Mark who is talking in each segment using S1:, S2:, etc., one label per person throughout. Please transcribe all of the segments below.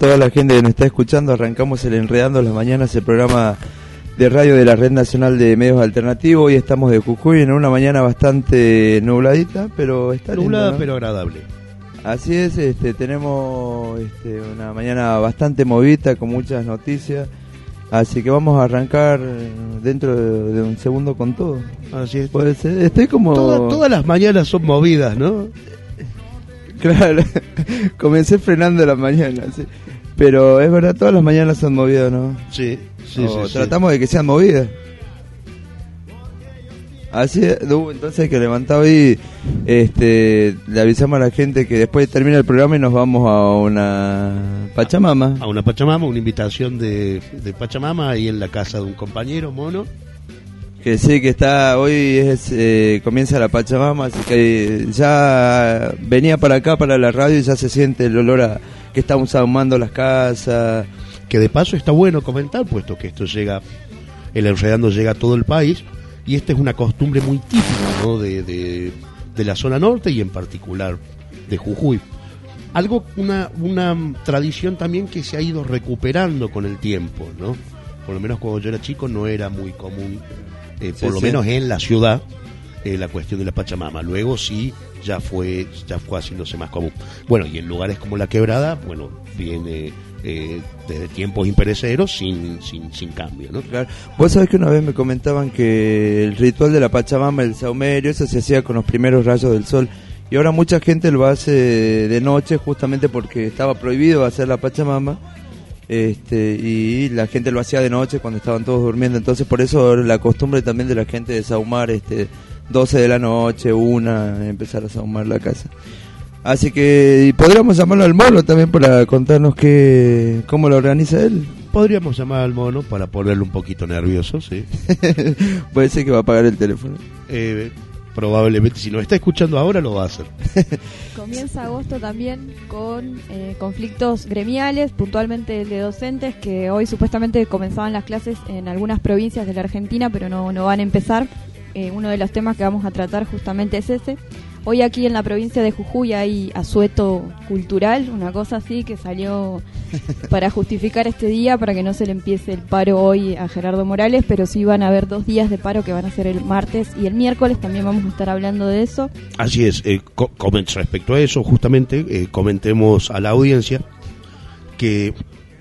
S1: Toda la gente que nos está escuchando. Arrancamos el Enredando las Mañanas, el programa de radio de la Red Nacional de Medios Alternativos. Hoy estamos de Jujuy en una mañana bastante nubladita, pero está lindo,
S2: Nublada
S1: ¿no?
S2: pero agradable.
S1: Así es, este, tenemos este, una mañana bastante movida con muchas noticias. Así que vamos a arrancar dentro de, de un segundo con todo.
S2: Así es.
S1: Puede ser. Estoy como.
S2: Toda- todas las mañanas son movidas, ¿no?
S1: Claro, comencé frenando la mañana, sí. Pero es verdad, todas las mañanas son movidas, ¿no?
S2: Sí, sí,
S1: O
S2: sí, sí.
S1: tratamos de que sean movidas. Así, es, uh, entonces hay que levantar hoy, este, le avisamos a la gente que después termina el programa y nos vamos a una Pachamama.
S2: A una Pachamama, una invitación de, de Pachamama ahí en la casa de un compañero mono.
S1: Que sí, que está, hoy es, eh, comienza la Pachamama, así que ya venía para acá, para la radio y ya se siente el olor a que estamos ahumando las casas.
S2: Que de paso está bueno comentar, puesto que esto llega, el enredando llega a todo el país. Y esta es una costumbre muy típica, ¿no? De, de, de la zona norte y en particular de Jujuy. Algo, una, una tradición también que se ha ido recuperando con el tiempo, ¿no? Por lo menos cuando yo era chico no era muy común, eh,
S1: Sí,
S2: por lo
S1: sí.
S2: menos en la ciudad, eh, la cuestión de la Pachamama. Luego sí, ya fue, ya fue haciéndose más común. Bueno, y en lugares como la Quebrada, bueno, viene eh, desde tiempos imperecederos sin, sin, sin cambio, ¿no?
S1: Claro. Vos sabés que una vez me comentaban que el ritual de la Pachamama, el saumerio, eso se hacía con los primeros rayos del sol. Y ahora mucha gente lo hace de noche justamente porque estaba prohibido hacer la Pachamama. Este, y la gente lo hacía de noche cuando estaban todos durmiendo. Entonces por eso la costumbre también de la gente de saumar este, 12 de la noche, una, empezar a saumar la casa. Así que podríamos llamarlo al mono también para contarnos qué, cómo lo organiza él.
S2: Podríamos llamar al mono para ponerlo un poquito nervioso, sí.
S1: Puede ser que va a apagar el teléfono.
S2: Eh, probablemente si nos está escuchando ahora lo va a hacer.
S3: Comienza agosto también con eh, conflictos gremiales, puntualmente el de docentes, que hoy supuestamente comenzaban las clases en algunas provincias de la Argentina, pero no, no van a empezar. Eh, uno de los temas que vamos a tratar justamente es ese. Hoy aquí en la provincia de Jujuy hay asueto cultural, una cosa así que salió para justificar este día, para que no se le empiece el paro hoy a Gerardo Morales, pero sí van a haber dos días de paro que van a ser el martes y el miércoles, también vamos a estar hablando de eso.
S2: Así es, eh, co- respecto a eso, justamente, eh, comentemos a la audiencia que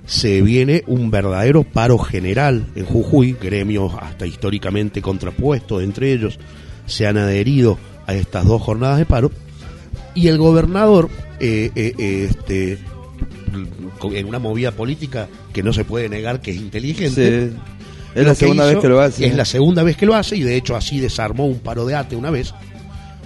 S2: se viene un verdadero paro general en Jujuy, gremios hasta históricamente contrapuestos entre ellos se han adherido a estas dos jornadas de paro y el gobernador, eh, eh, eh, este, en una movida política que no se puede negar que es inteligente,
S1: Sí. Es la segunda vez que lo hace.
S2: Es la segunda vez que lo hace y de hecho así desarmó un paro de ate una vez.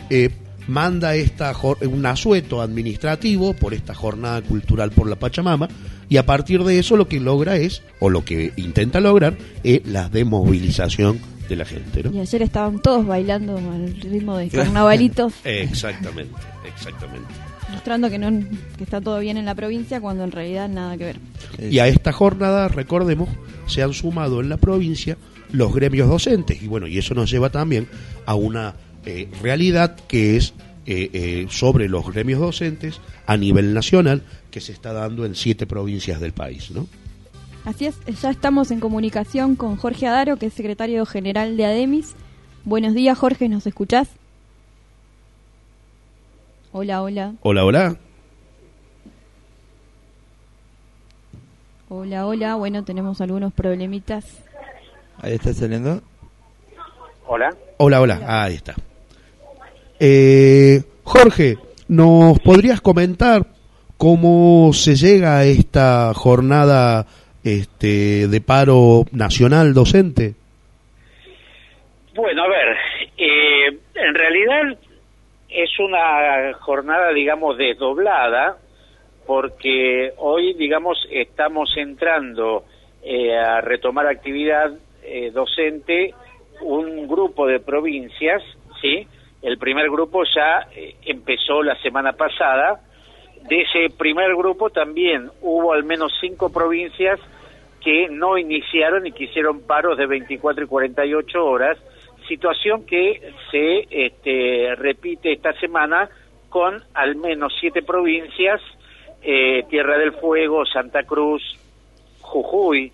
S2: Eh, manda esta un asueto administrativo por esta jornada cultural por la Pachamama y a partir de eso lo que logra es, o lo que intenta lograr, es la desmovilización de la gente. ¿no?
S3: Y ayer estaban todos bailando al ritmo de carnavalitos,
S2: Exactamente, exactamente.
S3: mostrando que no que está todo bien en la provincia cuando en realidad nada que ver.
S2: Y a esta jornada, recordemos, se han sumado en la provincia los gremios docentes. Y bueno, y eso nos lleva también a una eh, realidad que es eh, eh, sobre los gremios docentes a nivel nacional que se está dando en siete provincias del país, ¿no?
S3: Así es, ya estamos en comunicación con Jorge Adaro, que es secretario general de ADEMIS. Buenos días, Jorge, ¿nos escuchás? Hola, hola.
S2: Hola, hola.
S3: Hola, hola. Bueno, tenemos algunos problemitas.
S1: Ahí está saliendo.
S4: Hola.
S2: Hola, hola, ahí está. Eh, Jorge, ¿nos podrías comentar cómo se llega a esta jornada este, de paro nacional docente?
S4: Bueno, a ver, eh, en realidad es una jornada, digamos, desdoblada, porque hoy, digamos, estamos entrando eh, a retomar actividad eh, docente un grupo de provincias, ¿sí? El primer grupo ya eh, empezó la semana pasada. De ese primer grupo también hubo al menos cinco provincias que no iniciaron y que hicieron paros de 24 y 48 horas, situación que se este, repite esta semana con al menos siete provincias, eh, Tierra del Fuego, Santa Cruz, Jujuy,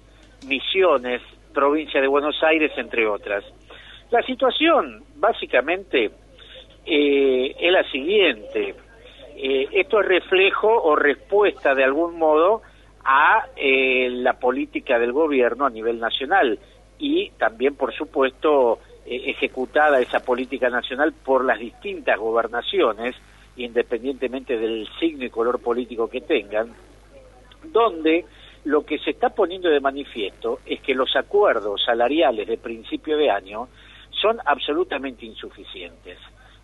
S4: Misiones, provincia de Buenos Aires, entre otras. La situación, básicamente, eh, es la siguiente. Eh, esto es reflejo o respuesta, de algún modo, a eh, la política del gobierno a nivel nacional y también, por supuesto, eh, ejecutada esa política nacional por las distintas gobernaciones, independientemente del signo y color político que tengan, donde lo que se está poniendo de manifiesto es que los acuerdos salariales de principio de año son absolutamente insuficientes.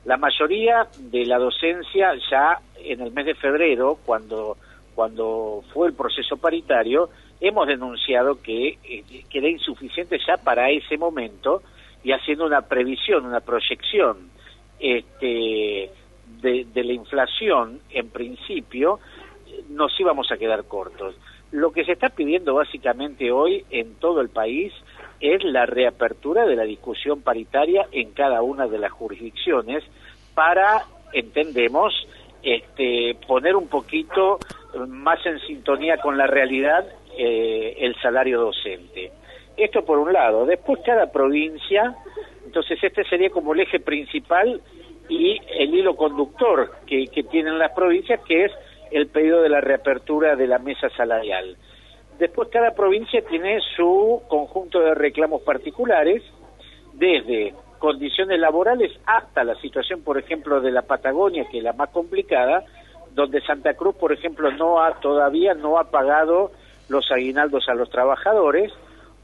S4: La mayoría de la docencia ya en el mes de febrero, cuando, cuando fue el proceso paritario, hemos denunciado que, eh, que era insuficiente ya para ese momento y haciendo una previsión, una proyección este, de, de la inflación, en principio, nos íbamos a quedar cortos. Lo que se está pidiendo básicamente hoy en todo el país es la reapertura de la discusión paritaria en cada una de las jurisdicciones para, entendemos, este, poner un poquito más en sintonía con la realidad eh, el salario docente. Esto por un lado. Después cada provincia, entonces este sería como el eje principal y el hilo conductor que, que tienen las provincias, que es el pedido de la reapertura de la mesa salarial. Después cada provincia tiene su conjunto de reclamos particulares, desde condiciones laborales hasta la situación, por ejemplo, de la Patagonia, que es la más complicada, donde Santa Cruz, por ejemplo, no ha todavía no ha pagado los aguinaldos a los trabajadores,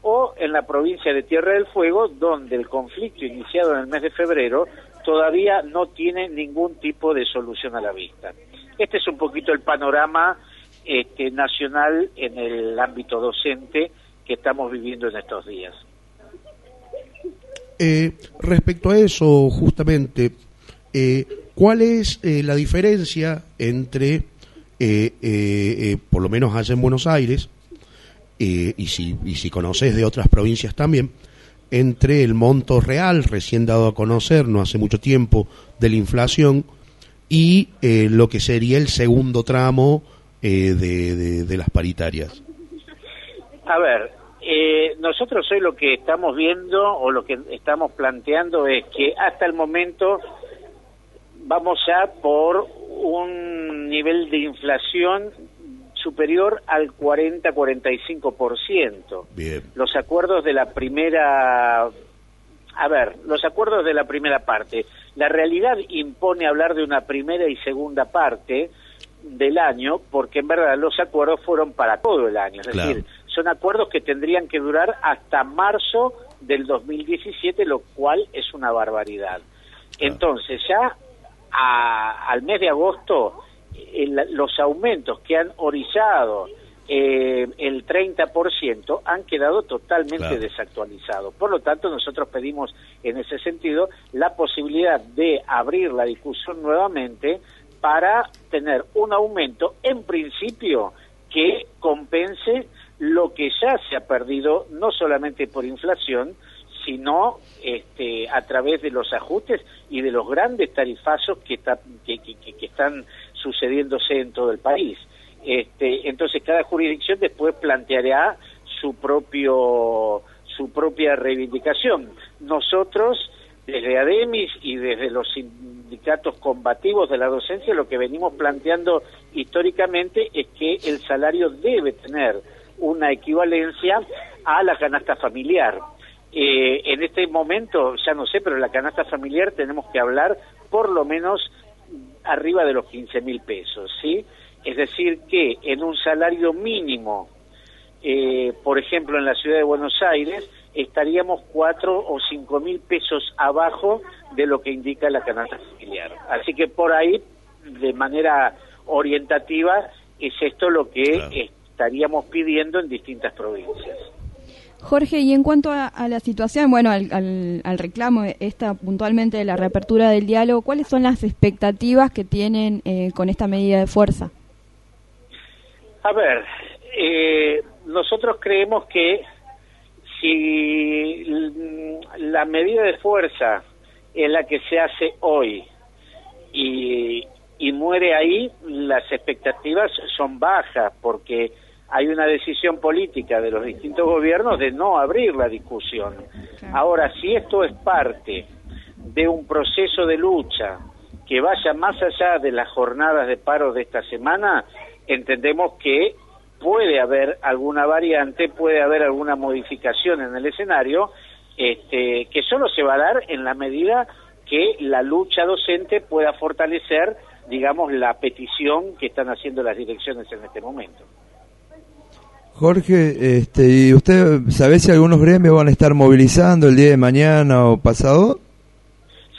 S4: o en la provincia de Tierra del Fuego, donde el conflicto iniciado en el mes de febrero todavía no tiene ningún tipo de solución a la vista. Este es un poquito el panorama este, nacional en el ámbito docente que estamos viviendo en estos días.
S2: Eh, respecto a eso, justamente, eh, ¿cuál es eh, la diferencia entre, por lo menos allá en Buenos Aires, y, si, y si conoces de otras provincias también, entre el monto real recién dado a conocer no hace mucho tiempo de la inflación y lo que sería el segundo tramo eh, de, de- de las paritarias?
S4: A ver, eh, nosotros hoy lo que estamos viendo o lo que estamos planteando es que hasta el momento vamos ya por un nivel de inflación superior al 40-45%.
S2: Bien.
S4: Los acuerdos de la primera... A ver, los acuerdos de la primera parte. La realidad impone hablar de una primera y segunda parte del año, porque en verdad los acuerdos fueron para todo el año. Es
S2: Claro.
S4: decir, son acuerdos que tendrían que durar hasta marzo del 2017, lo cual es una barbaridad. Entonces, ya a- al mes de agosto, el- los aumentos que han orillado eh, el 30% han quedado totalmente
S2: Claro.
S4: desactualizados. Por lo tanto, nosotros pedimos en ese sentido la posibilidad de abrir la discusión nuevamente para tener un aumento, en principio, que compense lo que ya se ha perdido, no solamente por inflación, sino este, a través de los ajustes y de los grandes tarifazos que, está- que, están sucediéndose en todo el país. Este, entonces cada jurisdicción después planteará su propio su propia reivindicación. Nosotros desde ADEMIS y desde los sindicatos combativos de la docencia lo que venimos planteando históricamente es que el salario debe tener una equivalencia a la canasta familiar. Eh, en este momento, ya no sé, pero la canasta familiar tenemos que hablar por lo menos arriba de los 15 mil pesos, ¿sí? Es decir, que en un salario mínimo, eh, por ejemplo, en la ciudad de Buenos Aires, estaríamos 4 o 5 mil pesos abajo de lo que indica la canasta familiar. Así que por ahí, de manera orientativa, es esto lo que estaríamos pidiendo en distintas provincias.
S3: Jorge, y en cuanto a, la situación, bueno, al, al, reclamo esta puntualmente de la reapertura del diálogo, ¿cuáles son las expectativas que tienen eh, con esta medida de fuerza?
S4: A ver, eh, nosotros creemos que si la medida de fuerza es la que se hace hoy y, y muere ahí, las expectativas son bajas porque hay una decisión política de los distintos gobiernos de no abrir la discusión. Ahora, si esto es parte de un proceso de lucha que vaya más allá de las jornadas de paro de esta semana, entendemos que puede haber alguna variante, puede haber alguna modificación en el escenario, este, que solo se va a dar en la medida que la lucha docente pueda fortalecer, digamos, la petición que están haciendo las direcciones en este momento.
S1: Jorge, este, ¿y usted sabe si algunos gremios van a estar movilizando el día de mañana o pasado?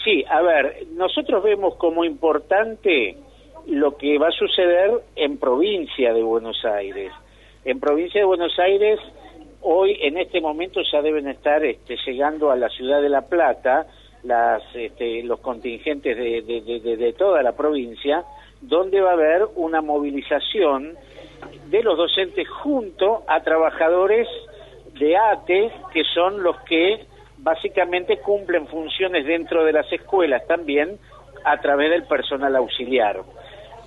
S4: Sí, a ver, nosotros vemos como importante lo que va a suceder en provincia de Buenos Aires. En provincia de Buenos Aires, hoy en este momento ya deben estar este, llegando a la ciudad de La Plata las, este, los contingentes de, de, de toda la provincia, donde va a haber una movilización de los docentes junto a trabajadores de ATE, que son los que básicamente cumplen funciones dentro de las escuelas también a través del personal auxiliar.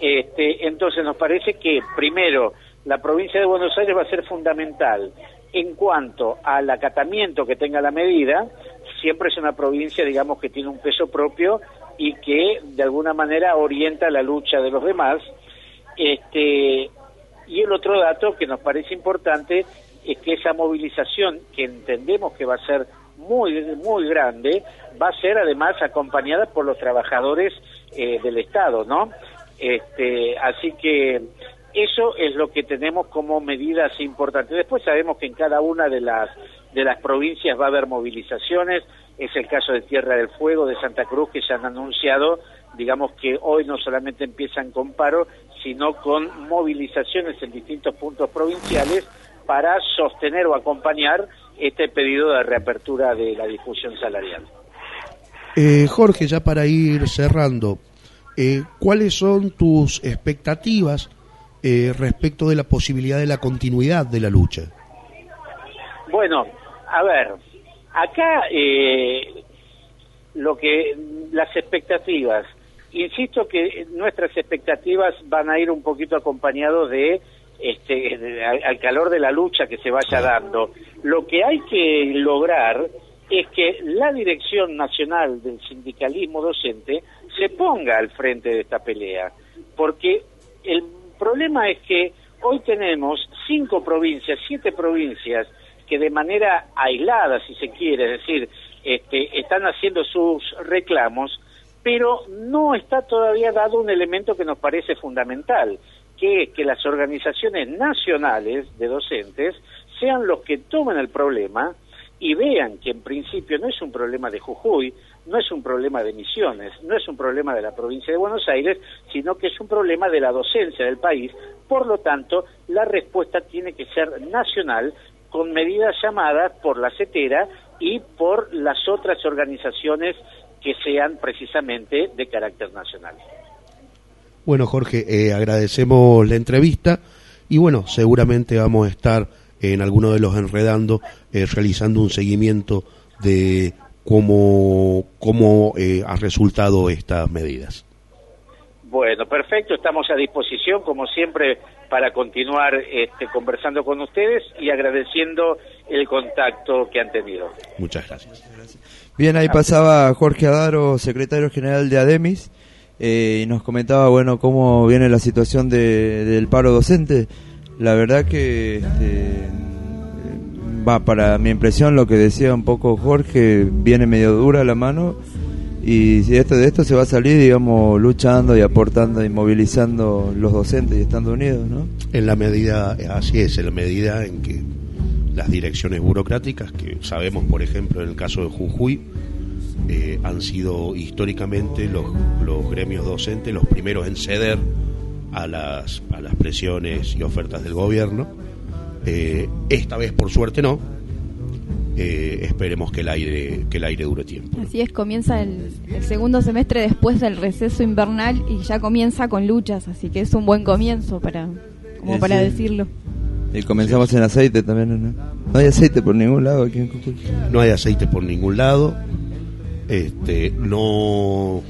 S4: Este, entonces nos parece que primero la provincia de Buenos Aires va a ser fundamental en cuanto al acatamiento que tenga la medida, siempre es una provincia, digamos, que tiene un peso propio y que de alguna manera orienta la lucha de los demás. Este, y el otro dato que nos parece importante es que esa movilización, que entendemos que va a ser muy, muy grande, va a ser además acompañada por los trabajadores eh, del Estado, ¿no? Este, así que eso es lo que tenemos como medidas importantes. Después sabemos que en cada una de las de las provincias va a haber movilizaciones. Es el caso de Tierra del Fuego, de Santa Cruz, que ya han anunciado, digamos que hoy no solamente empiezan con paro, sino con movilizaciones en distintos puntos provinciales para sostener o acompañar este pedido de reapertura de la difusión salarial.
S2: Eh, Jorge, ya para ir cerrando, eh, ¿cuáles son tus expectativas eh, respecto de la posibilidad de la continuidad de la lucha?
S4: Bueno, a ver, acá eh, lo que las expectativas, insisto que nuestras expectativas van a ir un poquito acompañados de este al, calor de la lucha que se vaya dando. Lo que hay que lograr es que la dirección nacional del sindicalismo docente se ponga al frente de esta pelea, porque el problema es que hoy tenemos cinco provincias, siete provincias que de manera aislada, si se quiere, es decir, este, están haciendo sus reclamos, pero no está todavía dado un elemento que nos parece fundamental, que es que las organizaciones nacionales de docentes sean los que tomen el problema y vean que en principio no es un problema de Jujuy, no es un problema de Misiones, no es un problema de la provincia de Buenos Aires, sino que es un problema de la docencia del país. Por lo tanto, la respuesta tiene que ser nacional con medidas llamadas por la CETERA y por las otras organizaciones que sean precisamente de carácter nacional.
S2: Bueno, Jorge, eh, agradecemos la entrevista y bueno, seguramente vamos a estar en alguno de los enredando eh, realizando un seguimiento de cómo, cómo eh, ha resultado estas medidas.
S4: Bueno, perfecto, estamos a disposición, como siempre, para continuar este, conversando con ustedes y agradeciendo el contacto que han tenido.
S2: Muchas gracias.
S1: Bien, ahí pasaba Jorge Adaro, secretario general de ADEMIS, eh, y nos comentaba, bueno, cómo viene la situación de, del paro docente. La verdad que este, va para mi impresión lo que decía un poco Jorge, viene medio dura la mano y si esto de esto se va a salir, digamos, luchando y aportando y movilizando los docentes y estando unidos, ¿no?
S2: En la medida, así es, en la medida en que las direcciones burocráticas, que sabemos, por ejemplo, en el caso de Jujuy, eh, han sido históricamente los, los gremios docentes los primeros en ceder a las, a las presiones y ofertas del gobierno. Eh, esta vez, por suerte, no. Eh, esperemos que el aire que el aire dure tiempo.
S3: Así es, comienza el, el segundo semestre después del receso invernal y ya comienza con luchas, así que es un buen comienzo para, como para
S1: sí.
S3: decirlo.
S1: Y comenzamos en aceite también, ¿no? No hay aceite por ningún lado aquí en Jujuy.
S2: No hay aceite por ningún lado. Este, no.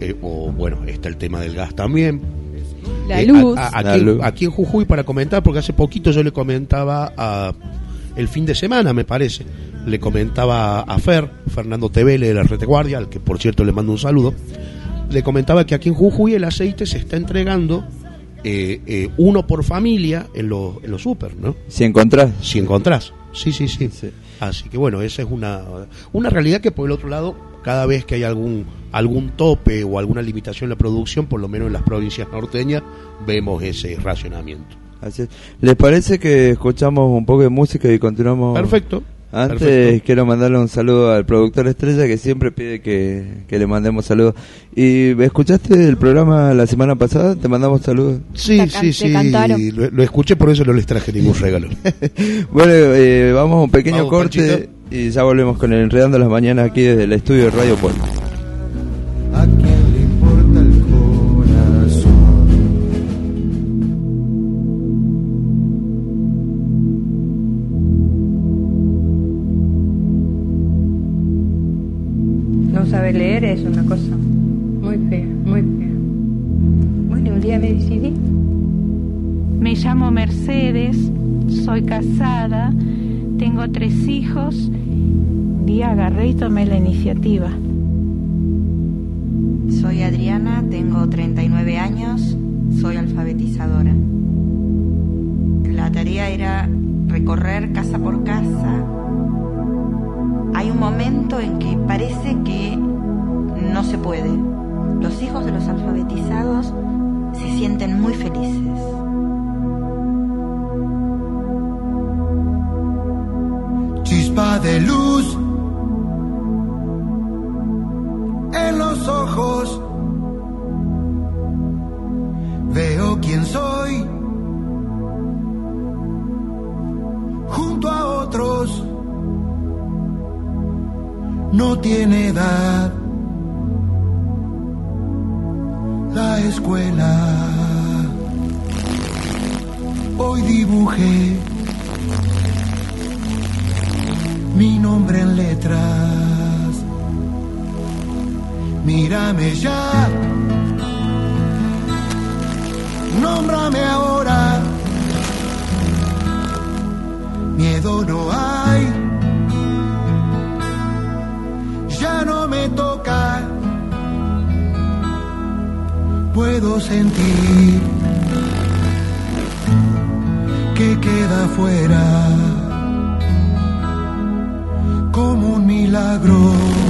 S2: eh, o bueno, está el tema del gas también.
S3: La
S2: Eh,
S3: luz.
S2: a- a-
S1: La
S2: aquí,
S1: luz.
S2: aquí en Jujuy, para comentar, porque hace poquito yo le comentaba a, el fin de semana, me parece, le comentaba a Fer, Fernando Tevele de la Reteguardia, al que por cierto le mando un saludo, le comentaba que aquí en Jujuy el aceite se está entregando eh, eh, uno por familia en los en los super, ¿no?
S1: Si encontrás.
S2: Si encontrás. Sí, sí, sí.
S1: Sí.
S2: Así que bueno, esa es una, una realidad que por el otro lado, cada vez que hay algún, algún tope o alguna limitación en la producción, por lo menos en las provincias norteñas, vemos ese racionamiento.
S1: Así es. ¿Les parece que escuchamos un poco de música y continuamos?
S2: Perfecto.
S1: Antes
S2: perfecto.
S1: quiero mandarle un saludo al productor Estrella que siempre pide que, que le mandemos saludos. ¿Y escuchaste el programa la semana pasada? Te mandamos saludos.
S2: Sí,
S3: Te
S2: sí, sí. lo escuché, por eso no les traje ningún regalo.
S1: Bueno, eh, vamos a un pequeño
S2: Vamos,
S1: corte
S2: Panchito.
S1: Y ya volvemos con el Enredando las Mañanas aquí desde el estudio de Radio Puerto.
S5: ¿A quién le importa el corazón?
S6: No saber leer es una cosa muy fea, muy fea. Bueno, un día me decidí.
S7: Me llamo Mercedes, soy casada, tengo tres hijos. Día agarré y tomé la iniciativa.
S8: Soy Adriana, tengo 39 años, soy alfabetizadora. La tarea era recorrer casa por casa. Hay un momento en que parece que no se puede. Los hijos de los alfabetizados se sienten muy felices.
S9: chispa de luz los ojos. Veo quién soy junto a otros. No tiene edad la escuela. Hoy dibujé mi nombre en letras. Mírame ya, nómbrame ahora. Miedo no hay, ya no me toca. Puedo sentir que queda fuera como un milagro.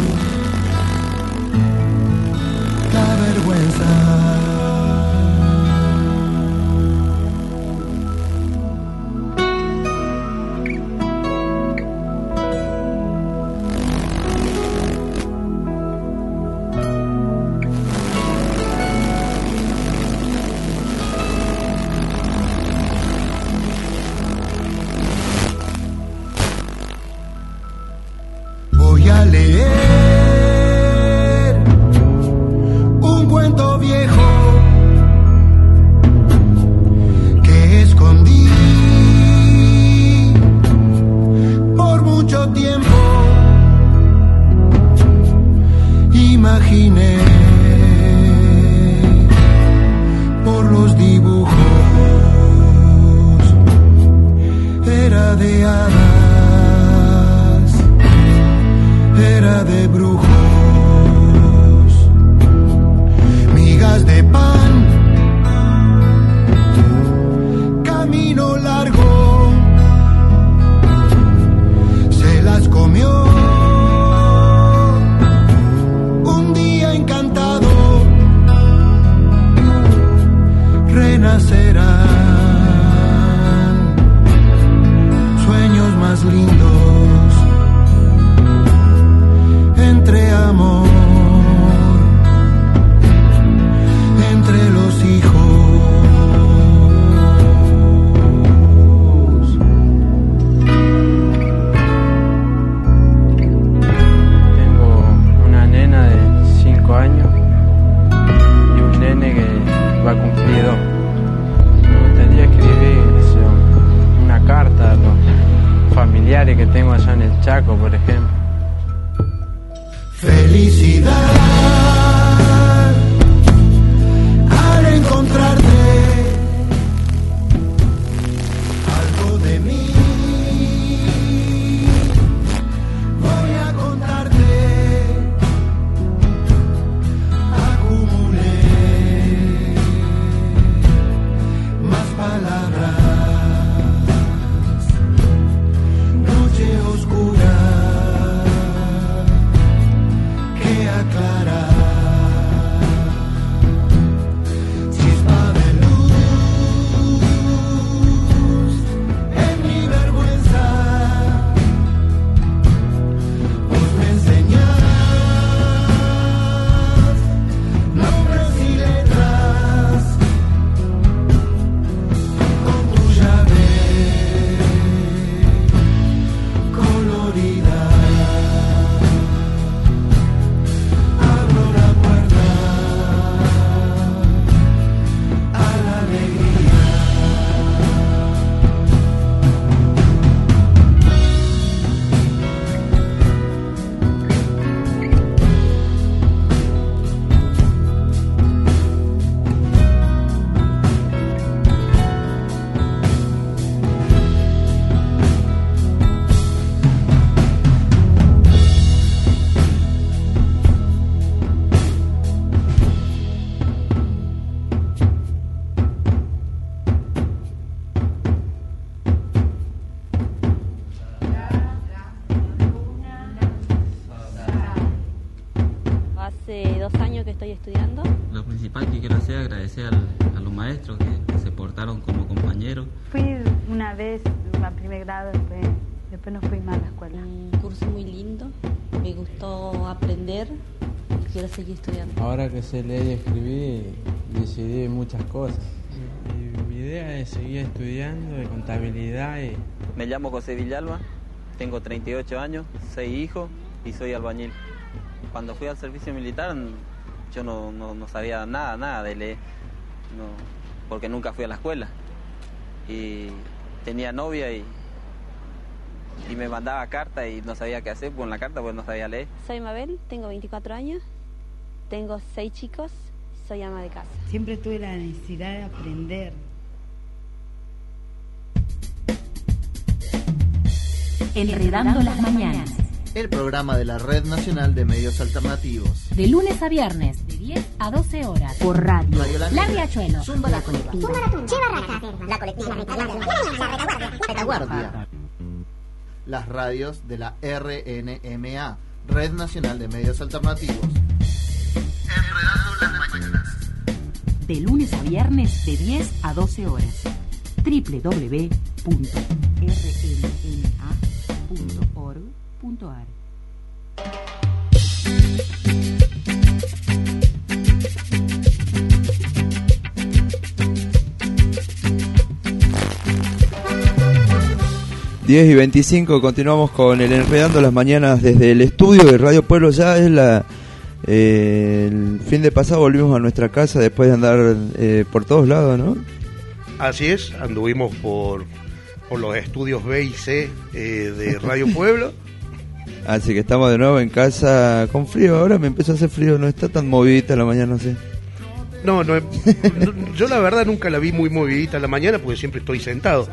S10: Ahora que sé leer y escribir, decidí muchas cosas. Mi, mi idea es seguir estudiando de contabilidad y
S11: Me llamo José Villalba, tengo 38 años, 6 hijos y soy albañil. Cuando fui al servicio militar yo no, no- no sabía nada, nada de leer, no, porque nunca fui a la escuela. Y tenía novia y, y me mandaba cartas y no sabía qué hacer con la carta porque no sabía leer.
S12: Soy Mabel, tengo 24 años. Tengo seis chicos. Soy ama de casa.
S13: Siempre tuve la necesidad de aprender.
S14: Enredando las mañanas.
S15: El programa de la Red Nacional de Medios Alternativos.
S14: De lunes a viernes, de 10 a 12 horas. Por radio.
S15: Radio La
S14: La. Riachuelo.
S15: Zumba la colectiva.
S16: La colectiva, la retaguardia.
S15: Retaguardia. Las radios de la RNMA, Red Nacional de Medios Alternativos. Enredando las mañanas.
S14: De lunes a viernes, de 10 a 12 horas. www.rnma.org.ar
S1: Diez y 25, continuamos con el Enredando las Mañanas desde el estudio de Radio Pueblo. Ya es la. Eh, el fin de pasado volvimos a nuestra casa después de andar eh, por todos lados, ¿no?
S2: Así es, anduvimos por, por los estudios B y C eh, de Radio Pueblo.
S1: Así que estamos de nuevo en casa con frío. Ahora me empezó a hacer frío, no está tan movidita la mañana, no sé.
S2: No, no, yo la verdad nunca la vi muy movidita la mañana porque siempre estoy sentado.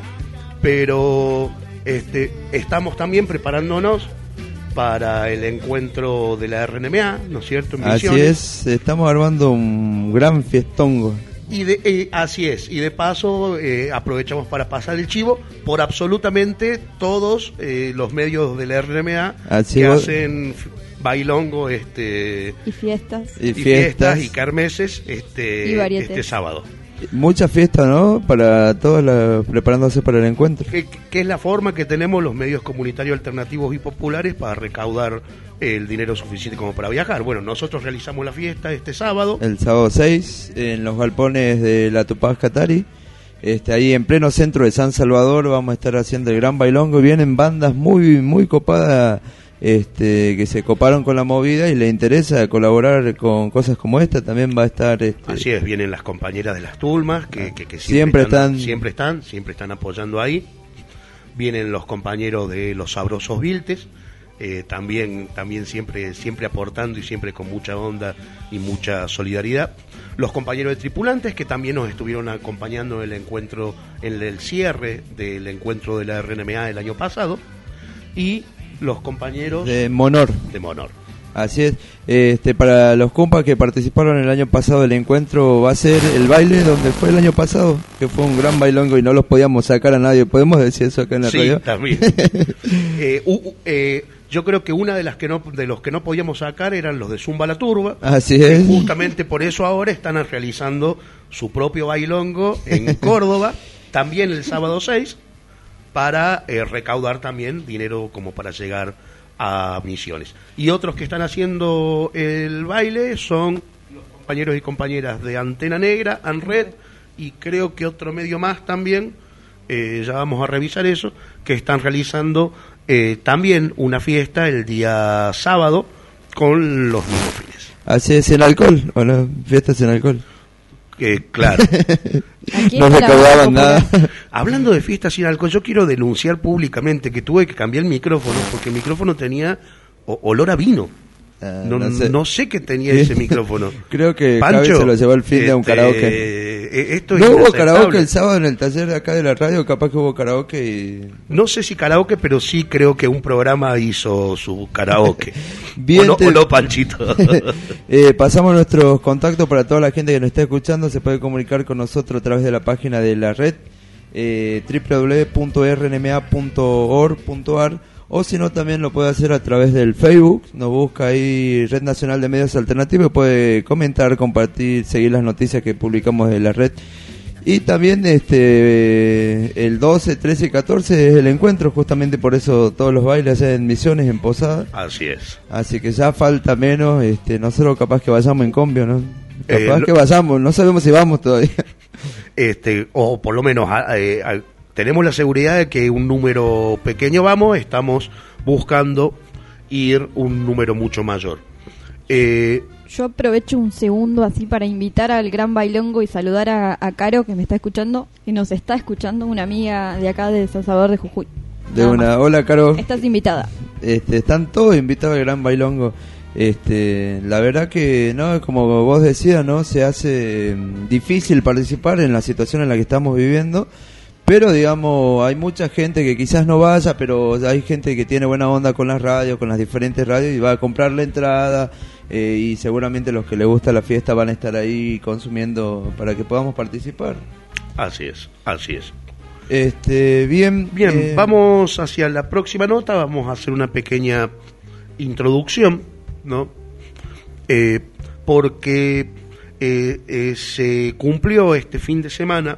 S2: Pero este, estamos también preparándonos para el encuentro de la RNMA, ¿no es cierto? En
S1: Así es, estamos armando un gran fiestongo.
S2: Y de, eh, así es, y de paso eh, aprovechamos para pasar el chivo por absolutamente todos eh, los medios de la RNMA
S1: Así
S2: que
S1: vos-
S2: hacen bailongo este
S3: Y fiestas.
S1: Y
S2: y
S1: fiestas.
S2: y kermeses este,
S3: Y
S2: este sábado.
S1: Mucha fiesta, ¿no? Para todos la- preparándose para el encuentro.
S2: que, que es la forma que tenemos los medios comunitarios alternativos y populares para recaudar el dinero suficiente como para viajar. Bueno, nosotros realizamos la fiesta este sábado.
S1: El sábado 6, en los galpones de la Tupaz Catari. Este, ahí en pleno centro de San Salvador vamos a estar haciendo el gran bailongo. Vienen bandas muy, muy copadas este, que se coparon con la movida y le interesa colaborar con cosas como esta. También va a estar este,
S2: Así es, vienen las compañeras de las Tulmas que, que- que
S1: Siempre están-
S2: siempre están, siempre están apoyando ahí. Vienen los compañeros de los sabrosos Viltes, eh, también, también siempre, siempre aportando y siempre con mucha onda y mucha solidaridad. Los compañeros de tripulantes que también nos estuvieron acompañando en el encuentro, en el cierre del encuentro de la RNMA el año pasado. Y los compañeros
S1: de Monor.
S2: de Monor.
S1: Así es. Este, para los compas que participaron el año pasado del encuentro va a ser el baile donde fue el año pasado, que fue un gran bailongo y no los podíamos sacar a nadie. ¿Podemos decir eso acá en la
S2: Sí,
S1: radio?
S2: también. Eh, u- u- eh, yo creo que una de las que no de los que no podíamos sacar eran los de Zumba la Turba.
S1: Así es.
S2: Justamente por eso ahora están realizando su propio bailongo en Córdoba, también el sábado 6, para eh, recaudar también dinero como para llegar a misiones. Y otros que están haciendo el baile son los compañeros y compañeras de Antena Negra, ANRED, y creo que otro medio más también, eh, ya vamos a revisar eso, que están realizando eh, también una fiesta el día sábado con los mismos fines.
S1: Así es, sin alcohol, ¿o no? Fiestas sin alcohol.
S2: Eh, claro.
S1: No recaudaban nada.
S2: Hablando de fiestas sin alcohol, yo quiero denunciar públicamente que tuve que cambiar el micrófono porque el micrófono tenía olor a vino. No,
S1: no sé.
S2: no sé qué tenía ese micrófono.
S1: Creo que
S2: Pancho,
S1: Javi se lo llevó al fin de un
S2: este,
S1: karaoke.
S2: eh, esto es
S1: no hubo karaoke el sábado en el taller de acá de la radio, capaz que hubo karaoke y...
S2: No sé si karaoke, pero sí creo que un programa hizo su karaoke.
S1: Bien
S2: o, no,
S1: te-
S2: o no, Panchito.
S1: Eh, pasamos nuestros contactos para toda la gente que nos está escuchando. Se puede comunicar con nosotros a través de la página de la red eh, www.rnma.org.ar o si no también lo puede hacer a través del Facebook. Nos busca ahí Red Nacional de Medios Alternativos. Puede comentar, compartir, seguir las noticias que publicamos de la red. Y también este el 12, 13 y 14 es el encuentro, justamente por eso todos los bailes en Misiones, en Posada.
S2: Así es.
S1: Así que ya falta menos, este, nosotros capaz que vayamos en combio, ¿no?
S2: Eh,
S1: Capaz
S2: lo-
S1: que vayamos, no sabemos si vamos todavía.
S2: este o por lo menos eh, tenemos la seguridad de que un número pequeño vamos, estamos buscando ir un número mucho mayor. Eh,
S3: Yo aprovecho un segundo así para invitar al gran bailongo y saludar a, a Caro que me está escuchando y nos está escuchando una amiga de acá de San Salvador de Jujuy.
S1: De
S3: Nada
S1: una,
S3: más.
S1: hola Caro.
S3: Estás invitada.
S1: Este, están todos invitados al Gran Bailongo. Este, la verdad que, no, como vos decías, no, se hace mm, difícil participar en la situación en la que estamos viviendo. Pero digamos, hay mucha gente que quizás no vaya, pero hay gente que tiene buena onda con las radios, con las diferentes radios y va a comprar la entrada eh, y seguramente los que les gusta la fiesta van a estar ahí consumiendo para que podamos participar.
S2: así es, así es.
S1: Este, bien,
S2: Bien,
S1: eh,
S2: vamos hacia la próxima nota, vamos a hacer una pequeña introducción, ¿no? Eh, porque eh, eh, se cumplió este fin de semana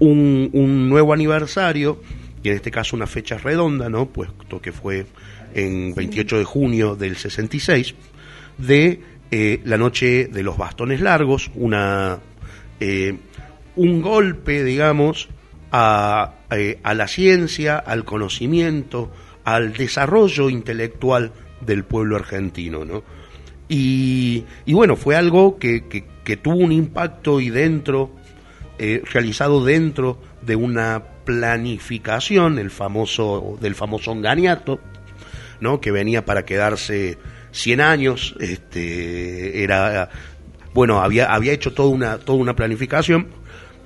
S2: un, un nuevo aniversario, y en este caso una fecha redonda, ¿no? Puesto que fue en 28 de junio del 66, de eh, la noche de los bastones largos, una eh, un golpe, digamos, a, eh, a la ciencia, al conocimiento, al desarrollo intelectual del pueblo argentino, ¿no? Y, y bueno, fue algo que, que- que tuvo un impacto y dentro, eh, realizado dentro de una planificación, el famoso, del famoso enganiato, ¿no? que venía para quedarse 100 años, este, era, bueno, había, había hecho toda una, toda una planificación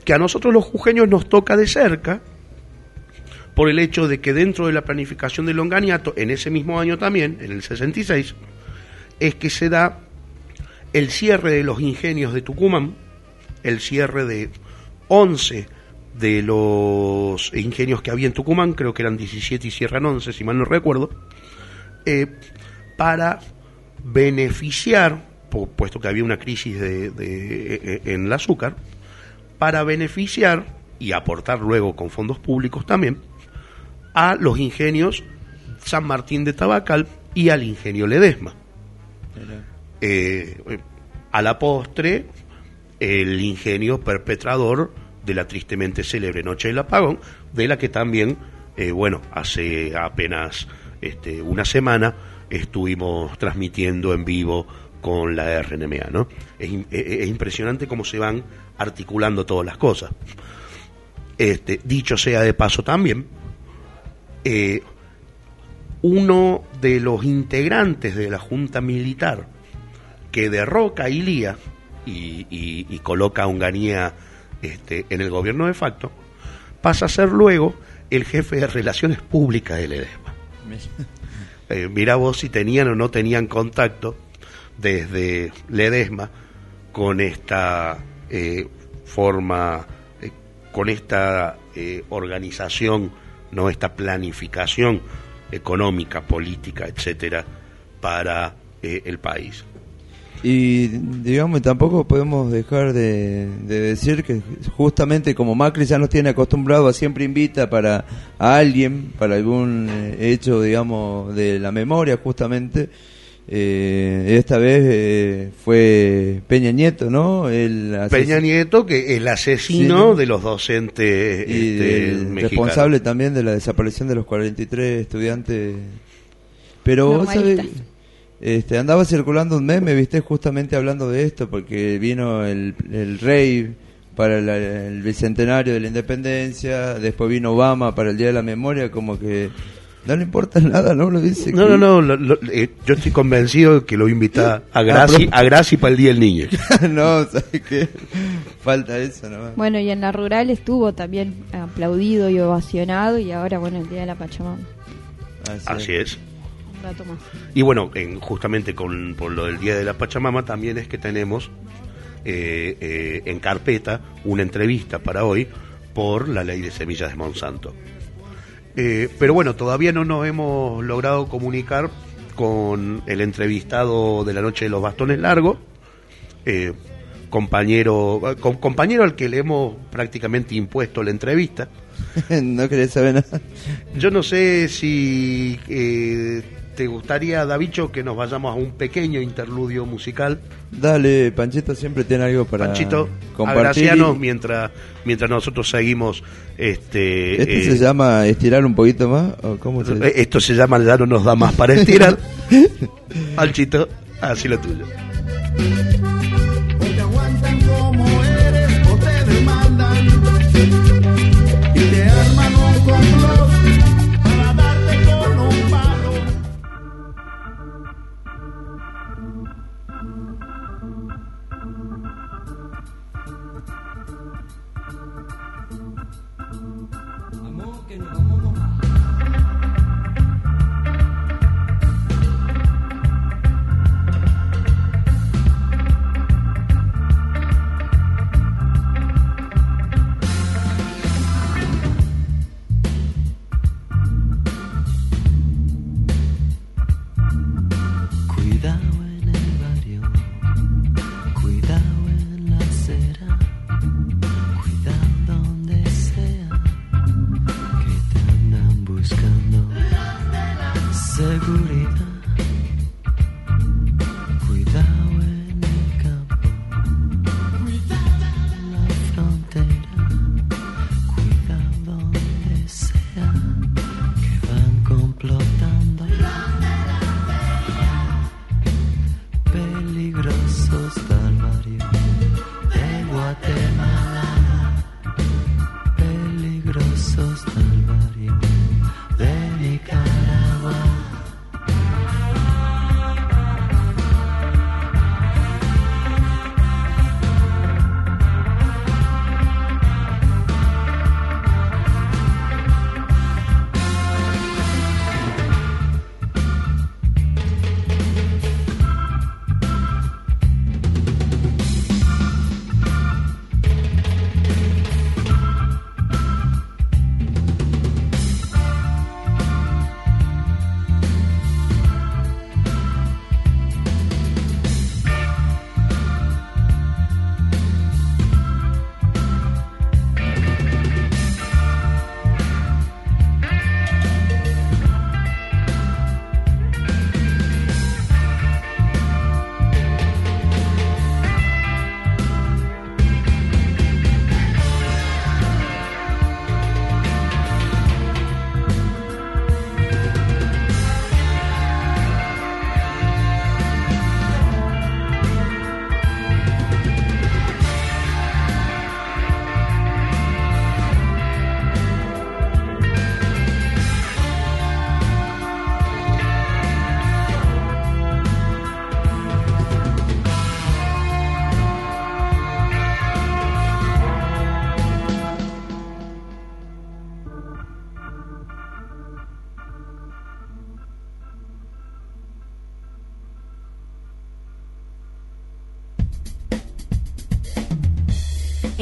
S2: que a nosotros los jujeños nos toca de cerca, por el hecho de que dentro de la planificación del Longaniato, en ese mismo año también, en el 66, es que se da el cierre de los ingenios de Tucumán, el cierre de 11 de los ingenios que había en Tucumán, creo que eran 17 y cierran 11, si mal no recuerdo, eh, para beneficiar, pu- puesto que había una crisis de, de- eh, en el azúcar, para beneficiar y aportar luego con fondos públicos también a los ingenios San Martín de Tabacal y al ingenio Ledesma. Eh, a la postre, el ingenio perpetrador de la tristemente célebre Noche del Apagón, de la que también, eh, bueno, hace apenas este, una semana estuvimos transmitiendo en vivo con la RNMA, ¿no? Es, im- es- es impresionante cómo se van articulando todas las cosas. Este, dicho sea de paso también, eh, uno de los integrantes de la Junta Militar que derroca a Ilía y, y- y coloca a Onganía este, en el gobierno de facto, pasa a ser luego el jefe de Relaciones Públicas del Edesma. Eh, mira vos si tenían o no tenían contacto desde Ledesma con esta eh, forma, eh, con esta eh, organización, no esta planificación económica, política, etcétera, para eh, el país.
S1: Y digamos, tampoco podemos dejar de, de decir que justamente como Macri ya nos tiene acostumbrado a siempre invita para a alguien, para algún eh, hecho, digamos, de la memoria justamente, eh, esta vez eh, fue Peña Nieto, ¿no? El
S2: Peña Nieto, que el asesino
S1: Sí.
S2: de los docentes
S1: y
S2: este,
S1: responsable también de la desaparición de los 43 estudiantes. Pero vos sabés,
S3: Normalistas.
S1: Este, andaba circulando un meme, viste, justamente hablando de esto, porque vino el, el rey para la- el bicentenario de la independencia, después vino Obama para el Día de la Memoria, como que no le importa nada, ¿no? Lo dice.
S2: No,
S1: que-
S2: no, no, lo- lo- eh, yo estoy convencido de que lo invita a Graci,
S1: pero-
S2: a Graci para el Día del Niño.
S1: no, ¿sabes qué? Falta eso, ¿no?
S3: Bueno, y en la rural estuvo también aplaudido y ovacionado y ahora, bueno, el Día de la Pachamama.
S2: Así es.
S3: Rato más.
S2: Y bueno, en, justamente con, por lo del Día de la Pachamama también es que tenemos eh, eh, en carpeta una entrevista para hoy por la ley de semillas de Monsanto. Eh, pero bueno, todavía no nos hemos logrado comunicar con el entrevistado de la noche de los bastones largos, eh, compañero, com- compañero al que le hemos prácticamente impuesto la entrevista.
S1: no querés saber nada.
S2: Yo no sé si eh, te gustaría, Davicho, que nos vayamos a un pequeño interludio musical.
S1: Dale, Panchito siempre tiene algo para
S2: Panchito,
S1: compartir.
S2: agracianos mientras, mientras nosotros seguimos. Este,
S1: ¿Este
S2: eh,
S1: se llama estirar un poquito más? ¿O cómo se
S2: Esto se llama Ya no nos da más para estirar. Panchito, así lo tuyo.
S17: O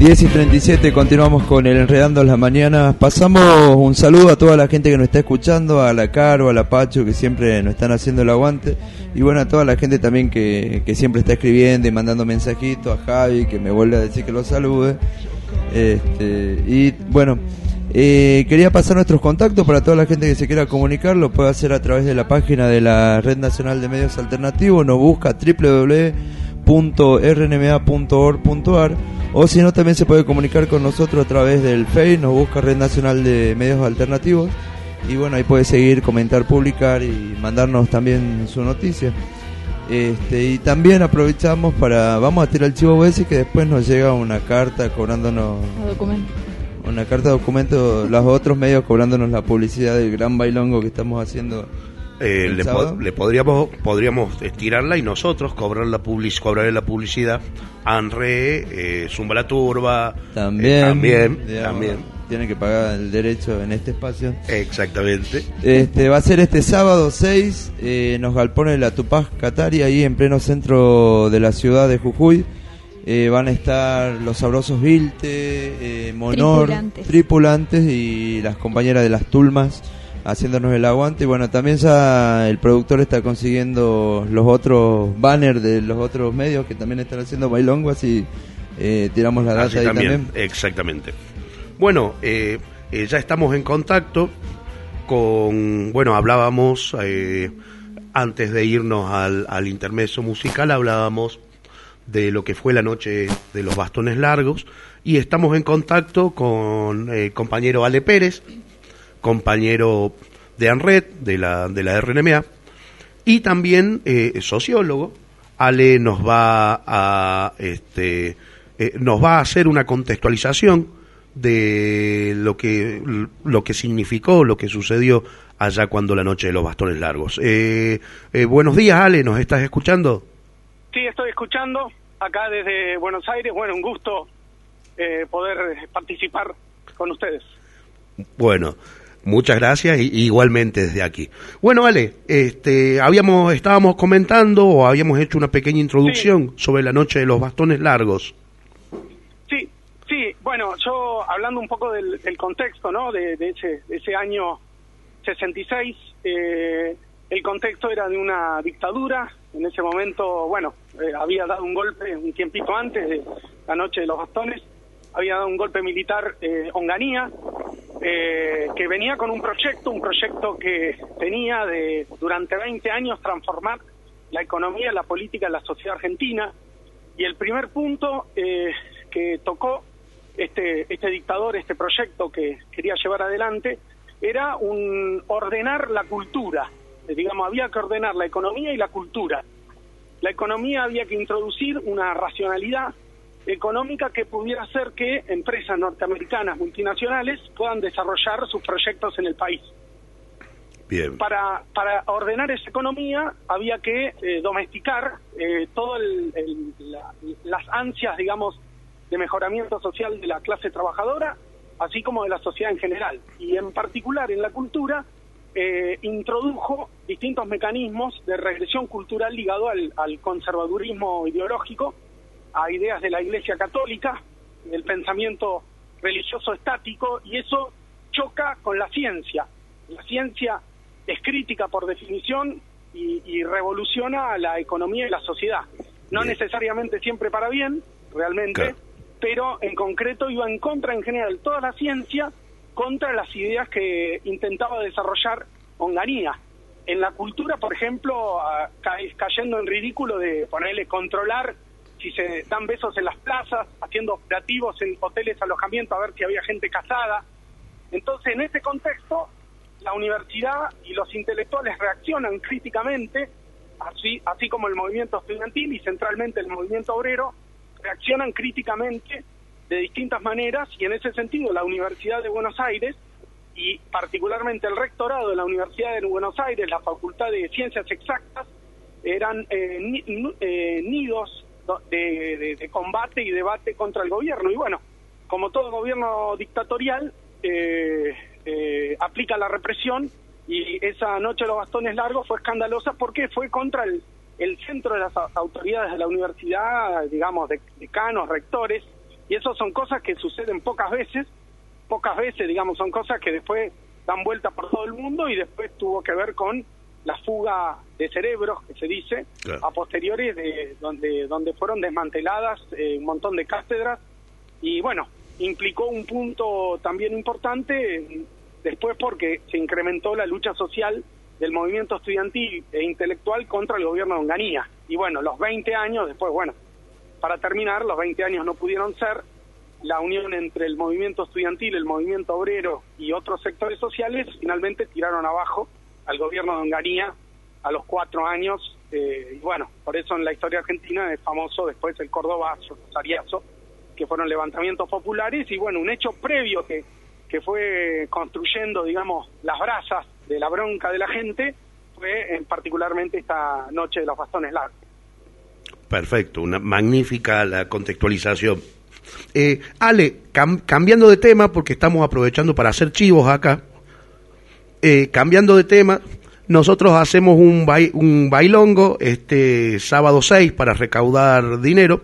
S1: 10 y 37, continuamos con el Enredando las Mañanas. Pasamos un saludo a toda la gente que nos está escuchando, a la Caro, a la Pacho, que siempre nos están haciendo el aguante. Y bueno, a toda la gente también que, que siempre está escribiendo y mandando mensajitos, a Javi, que me vuelve a decir que lo salude. Este, y bueno, eh, quería pasar nuestros contactos para toda la gente que se quiera comunicar, lo puede hacer a través de la página de la Red Nacional de Medios Alternativos, nos busca www.rnma.org.ar o si no también se puede comunicar con nosotros a través del Face, nos busca Red Nacional de Medios Alternativos y bueno, ahí puede seguir, comentar, publicar y mandarnos también su noticia. Este, y también aprovechamos para, vamos a tirar el chivo ese que después nos llega una carta cobrándonos
S3: documento.
S1: una carta de documento, los otros medios cobrándonos la publicidad del gran bailongo que estamos haciendo.
S2: Eh, le, po- le podríamos podríamos estirarla y nosotros cobrar la public cobrarle la publicidad Anre, eh, Zumba la Turba,
S1: También,
S2: eh, también,
S1: digamos,
S2: también.
S1: Tienen que pagar el derecho en este espacio.
S2: Exactamente.
S1: Este va a ser este sábado 6, eh, nos galpone la Tupac Catari, ahí en pleno centro de la ciudad de Jujuy. Eh, van a estar los sabrosos Vilte, eh, Monor,
S3: Tripulantes.
S1: tripulantes y las compañeras de las Tulmas haciéndonos el aguante. Y bueno, también ya el productor está consiguiendo los otros banners de los otros medios que también están haciendo bailongo, así eh, tiramos la data
S2: Así
S1: ahí
S2: también,
S1: también.
S2: exactamente. Bueno, eh, eh, ya estamos en contacto con, bueno, hablábamos eh, antes de irnos al, al intermeso musical, hablábamos de lo que fue la noche de los bastones largos y estamos en contacto con el compañero Ale Pérez, compañero de ANRED, de la, de la RNMA, y también eh, sociólogo. Ale nos va a este eh, nos va a hacer una contextualización de lo que lo que significó, lo que sucedió allá cuando la noche de los bastones largos. Eh, buenos días, Ale, ¿nos estás escuchando?
S18: Sí, estoy escuchando acá desde Buenos Aires. Bueno, un gusto eh, poder participar con ustedes.
S2: Bueno, muchas gracias y igualmente desde aquí. Bueno, Ale, este, habíamos estábamos comentando o habíamos hecho una pequeña introducción sobre la noche de los bastones largos.
S18: Sí, sí, bueno, yo hablando un poco del, del contexto, ¿no? De, de ese, de ese año 66, eh, el contexto era de una dictadura. En ese momento, bueno, eh, había dado un golpe un tiempito antes de la noche de los bastones, había dado un golpe militar eh, Onganía, eh, que venía con un proyecto, un proyecto que tenía de durante 20 años transformar la economía, la política, la sociedad argentina. Y el primer punto eh, que tocó este, este dictador, este proyecto que quería llevar adelante, era un ordenar la cultura. Eh, digamos, había que ordenar la economía y la cultura. La economía había que introducir una racionalidad económica que pudiera hacer que empresas norteamericanas multinacionales puedan desarrollar sus proyectos en el país.
S2: Bien.
S18: Para, para ordenar esa economía había que eh, domesticar eh, todas las ansias, digamos, de mejoramiento social de la clase trabajadora, así como de la sociedad en general. Y en particular en la cultura eh, introdujo distintos mecanismos de regresión cultural ligado al, al conservadurismo ideológico, a ideas de la Iglesia Católica, del pensamiento religioso estático y eso choca con la ciencia. La ciencia es crítica por definición y, y revoluciona la economía y la sociedad. No necesariamente siempre para bien, realmente, pero en concreto iba en contra en general toda la ciencia contra las ideas que intentaba desarrollar Onganía. En la cultura, por ejemplo, ah, ca- cayendo en ridículo de ponerle controlar si se dan besos en las plazas, haciendo operativos en hoteles alojamiento a ver si había gente casada. Entonces, en ese contexto, la universidad y los intelectuales reaccionan críticamente, así, así como el movimiento estudiantil y centralmente el movimiento obrero, reaccionan críticamente de distintas maneras y en ese sentido la Universidad de Buenos Aires y particularmente el rectorado de la Universidad de Buenos Aires, la Facultad de Ciencias Exactas, eran eh, eh, nidos do- de, de- de combate y debate contra el gobierno. Y bueno, como todo gobierno dictatorial, eh, eh, aplica la represión y esa noche de los bastones largos fue escandalosa porque fue contra el, el centro de las au- autoridades de la universidad, digamos, de decanos, rectores, y eso son cosas que suceden pocas veces, pocas veces, digamos, son cosas que después dan vuelta por todo el mundo y después tuvo que ver con la fuga de cerebros, que se dice, a posteriores, de, donde, donde fueron desmanteladas eh, un montón de cátedras y bueno, implicó un punto también importante después porque se incrementó la lucha social del movimiento estudiantil e intelectual contra el gobierno de Onganía. Y bueno, los 20 años después, bueno, para terminar, los 20 años no pudieron ser, la unión entre el movimiento estudiantil, el movimiento obrero y otros sectores sociales finalmente tiraron abajo al gobierno de Onganía a los cuatro años. eh, y bueno, por eso en la historia argentina es famoso después el Cordobazo, Rosariazo, que fueron levantamientos populares y bueno, un hecho previo que, que fue construyendo, digamos, las brasas de la bronca de la gente fue en particularmente esta noche de los bastones largos.
S2: Perfecto, una magnífica la contextualización. Eh, Ale, cam- cambiando de tema, porque estamos aprovechando para hacer chivos acá, eh, cambiando de tema, nosotros hacemos un, bai- un bailongo este sábado 6 para recaudar dinero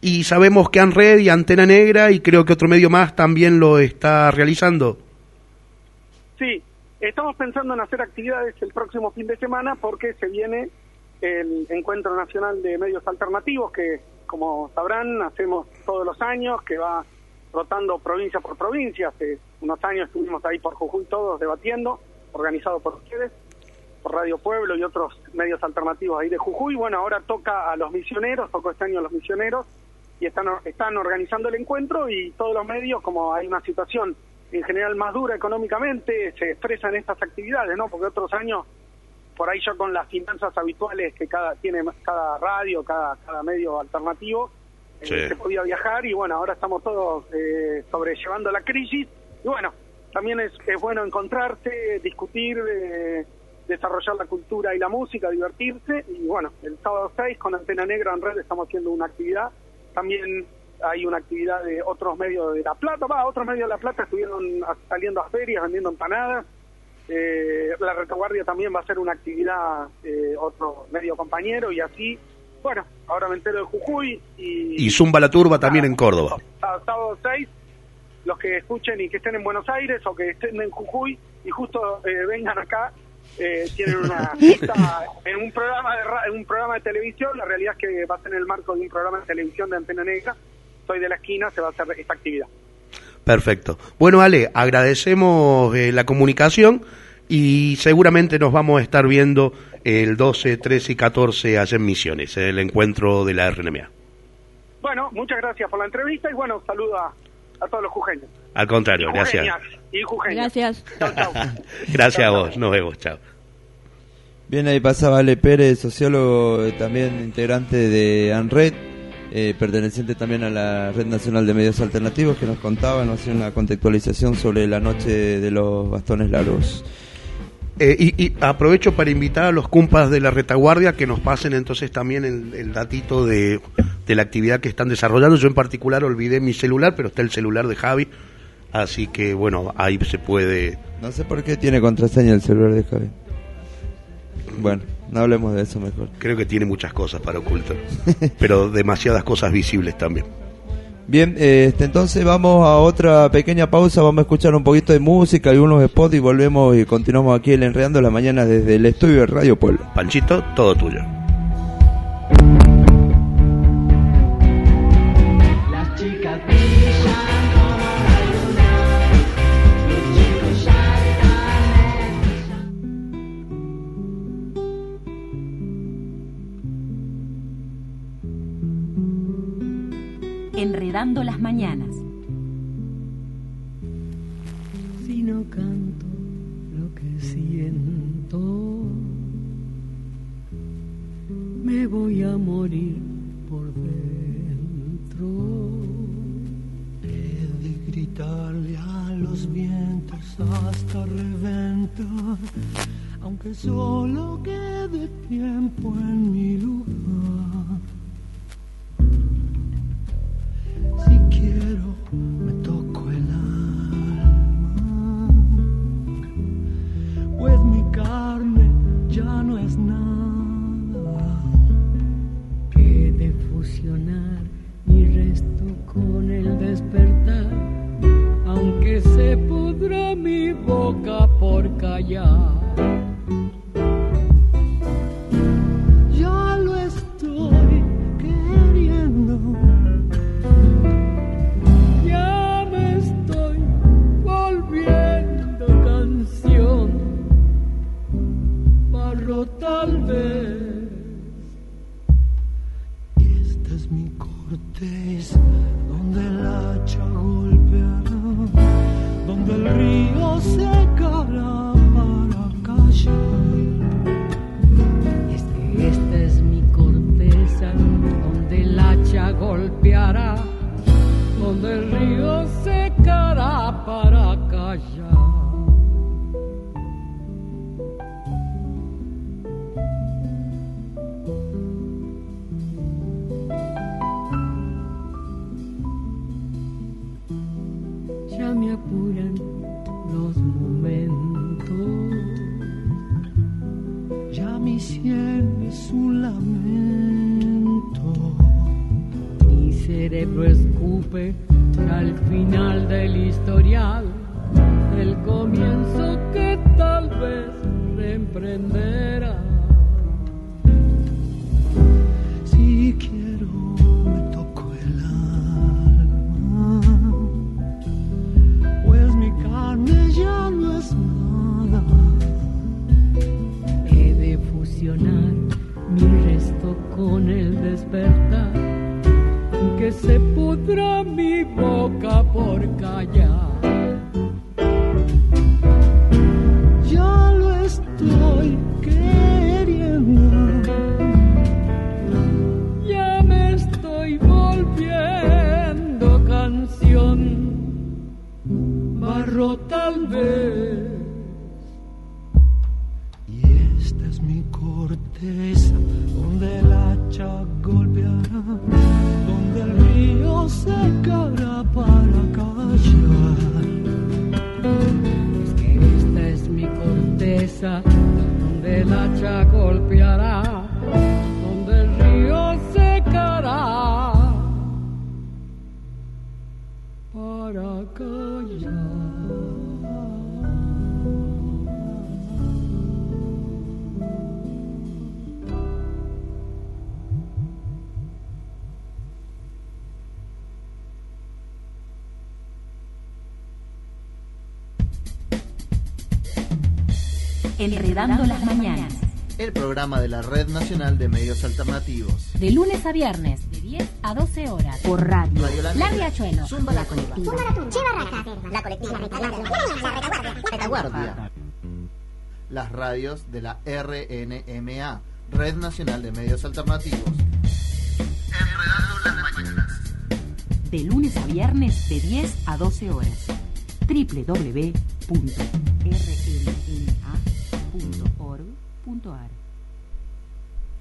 S2: y sabemos que Anred y Antena Negra y creo que otro medio más también lo está realizando.
S18: Sí, estamos pensando en hacer actividades el próximo fin de semana porque se viene el Encuentro Nacional de Medios Alternativos que, como sabrán, hacemos todos los años, que va rotando provincia por provincia. Hace unos años estuvimos ahí por Jujuy todos debatiendo, organizado por ustedes, por Radio Pueblo y otros medios alternativos ahí de Jujuy. Bueno, ahora toca a los misioneros, tocó este año a los misioneros y están, están organizando el encuentro y todos los medios, como hay una situación en general más dura económicamente, se expresan estas actividades, ¿no? Porque otros años, por ahí ya con las finanzas habituales que cada tiene cada radio, cada, cada medio alternativo, eh, se podía viajar y bueno, ahora estamos todos eh, sobrellevando la crisis y bueno, también es, es bueno encontrarse, discutir, eh, desarrollar la cultura y la música, divertirse. Y bueno, el sábado 6 con Antena Negra en Red estamos haciendo una actividad, también hay una actividad de otros medios de La Plata, va, otros medios de La Plata estuvieron saliendo a ferias vendiendo empanadas, eh, la retaguardia también va a ser una actividad, eh, otro medio compañero y así, bueno, ahora me entero de Jujuy y,
S2: Y Zumba la Turba también en Córdoba.
S18: sábado, sábado 6, los que escuchen y que estén en Buenos Aires o que estén en Jujuy y justo eh, vengan acá, eh, tienen una cita en un programa de ra- en un programa de televisión, la realidad es que va a ser en el marco de un programa de televisión de Antena Negra, soy de la esquina, se va a hacer esta actividad.
S2: Perfecto. Bueno, Ale, agradecemos eh, la comunicación y seguramente nos vamos a estar viendo el 12, 13 y 14 allá en Misiones, el encuentro de la RNMA.
S18: Bueno, muchas gracias por la entrevista y bueno, saludo a, todos los jujeños.
S2: Al contrario, gracias.
S18: Y jujeñas.
S3: Gracias.
S18: Chau, chau.
S2: Gracias a vos, nos vemos, chao.
S1: Bien, ahí pasaba Ale Pérez, sociólogo, eh, también integrante de ANRED, eh, perteneciente también a la Red Nacional de Medios Alternativos, que nos contaba, nos hacía una contextualización sobre la noche de los bastones largos.
S2: Eh, y, y aprovecho para invitar a los cumpas de la retaguardia que nos pasen entonces también el, el datito de, de la actividad que están desarrollando. Yo en particular olvidé mi celular, pero está el celular de Javi, así que bueno, ahí se puede...
S1: No sé por qué tiene contraseña el celular de Javi. Bueno, no hablemos de eso mejor.
S2: Creo que tiene muchas cosas para ocultar, pero demasiadas cosas visibles también.
S1: Bien, este, entonces vamos a otra pequeña pausa, vamos a escuchar un poquito de música, algunos spots y volvemos y continuamos aquí el Enredando la Mañana desde el estudio de Radio Pueblo.
S2: Panchito, todo tuyo.
S14: Enredando las mañanas.
S19: Si no canto lo que siento, me voy a morir por dentro.
S9: He de gritarle a los vientos hasta reventar, aunque solo quede tiempo en mi lugar. Si quiero, me toco el alma, pues mi carne ya no es nada.
S19: He de fusionar mi resto con el despertar, aunque se pudra mi boca por callar. Vez.
S9: Esta es mi corteza donde el hacha golpeará, donde el río secará para callar.
S19: Esta es mi corteza donde el hacha golpeará, cerebro escupe al final del historial, el comienzo que tal vez reemprenderá.
S15: Programa de la Red Nacional de Medios Alternativos.
S14: De lunes a viernes, de 10 a 12 horas. Por radio.
S15: Radio La
S16: La. Riachuelo.
S15: Zumba la colectiva.
S16: Che Barraca. La colectiva. La retaguardia. La retaguardia.
S15: Las radios de la RNMA, Red Nacional de Medios Alternativos.
S14: De lunes a viernes, de 10 a 12 horas. www.rnma.org.ar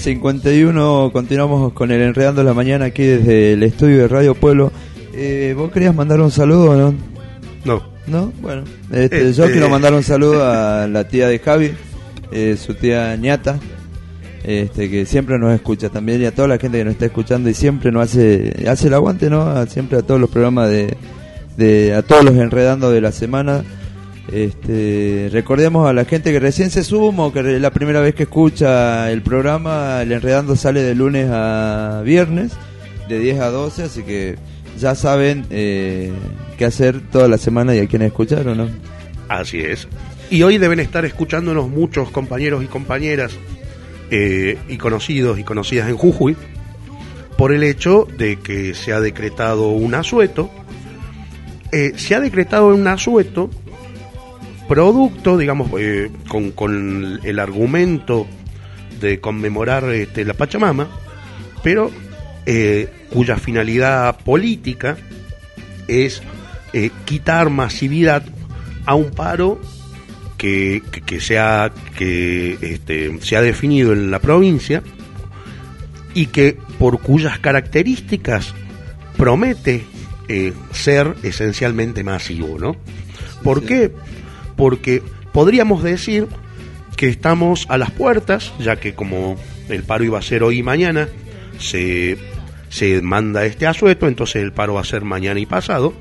S1: 51, continuamos con el Enredando la Mañana aquí desde el estudio de Radio Pueblo. Eh, ¿Vos querías mandar un saludo o no?
S2: No.
S1: ¿No? Bueno, este,
S2: Este-
S1: yo quiero mandar un saludo a la tía de Javi, eh, su tía ñata, este, que siempre nos escucha también y a toda la gente que nos está escuchando y siempre nos hace, hace el aguante, ¿no? A- siempre a todos los programas de, de a todos los enredando de la semana. Este, recordemos a la gente que recién se suma que es la primera vez que escucha el programa, el enredando sale de lunes a viernes, de 10 a 12, así que ya saben eh, qué hacer toda la semana y a quienes escucharon, ¿no?
S2: Así es. Y hoy deben estar escuchándonos muchos compañeros y compañeras eh, y conocidos y conocidas en Jujuy por el hecho de que se ha decretado un asueto. Eh, se ha decretado un asueto producto, digamos, eh, con, con el argumento de conmemorar este, la Pachamama, pero eh, cuya finalidad política es eh, quitar masividad a un paro que, que, que se ha, que, este, se ha definido en la provincia y que por cuyas características promete eh, ser esencialmente masivo, ¿no? ¿Por qué? Porque podríamos decir que estamos a las puertas, ya que como el paro iba a ser hoy y mañana, se, se manda este asueto, entonces el paro va a ser mañana y pasado.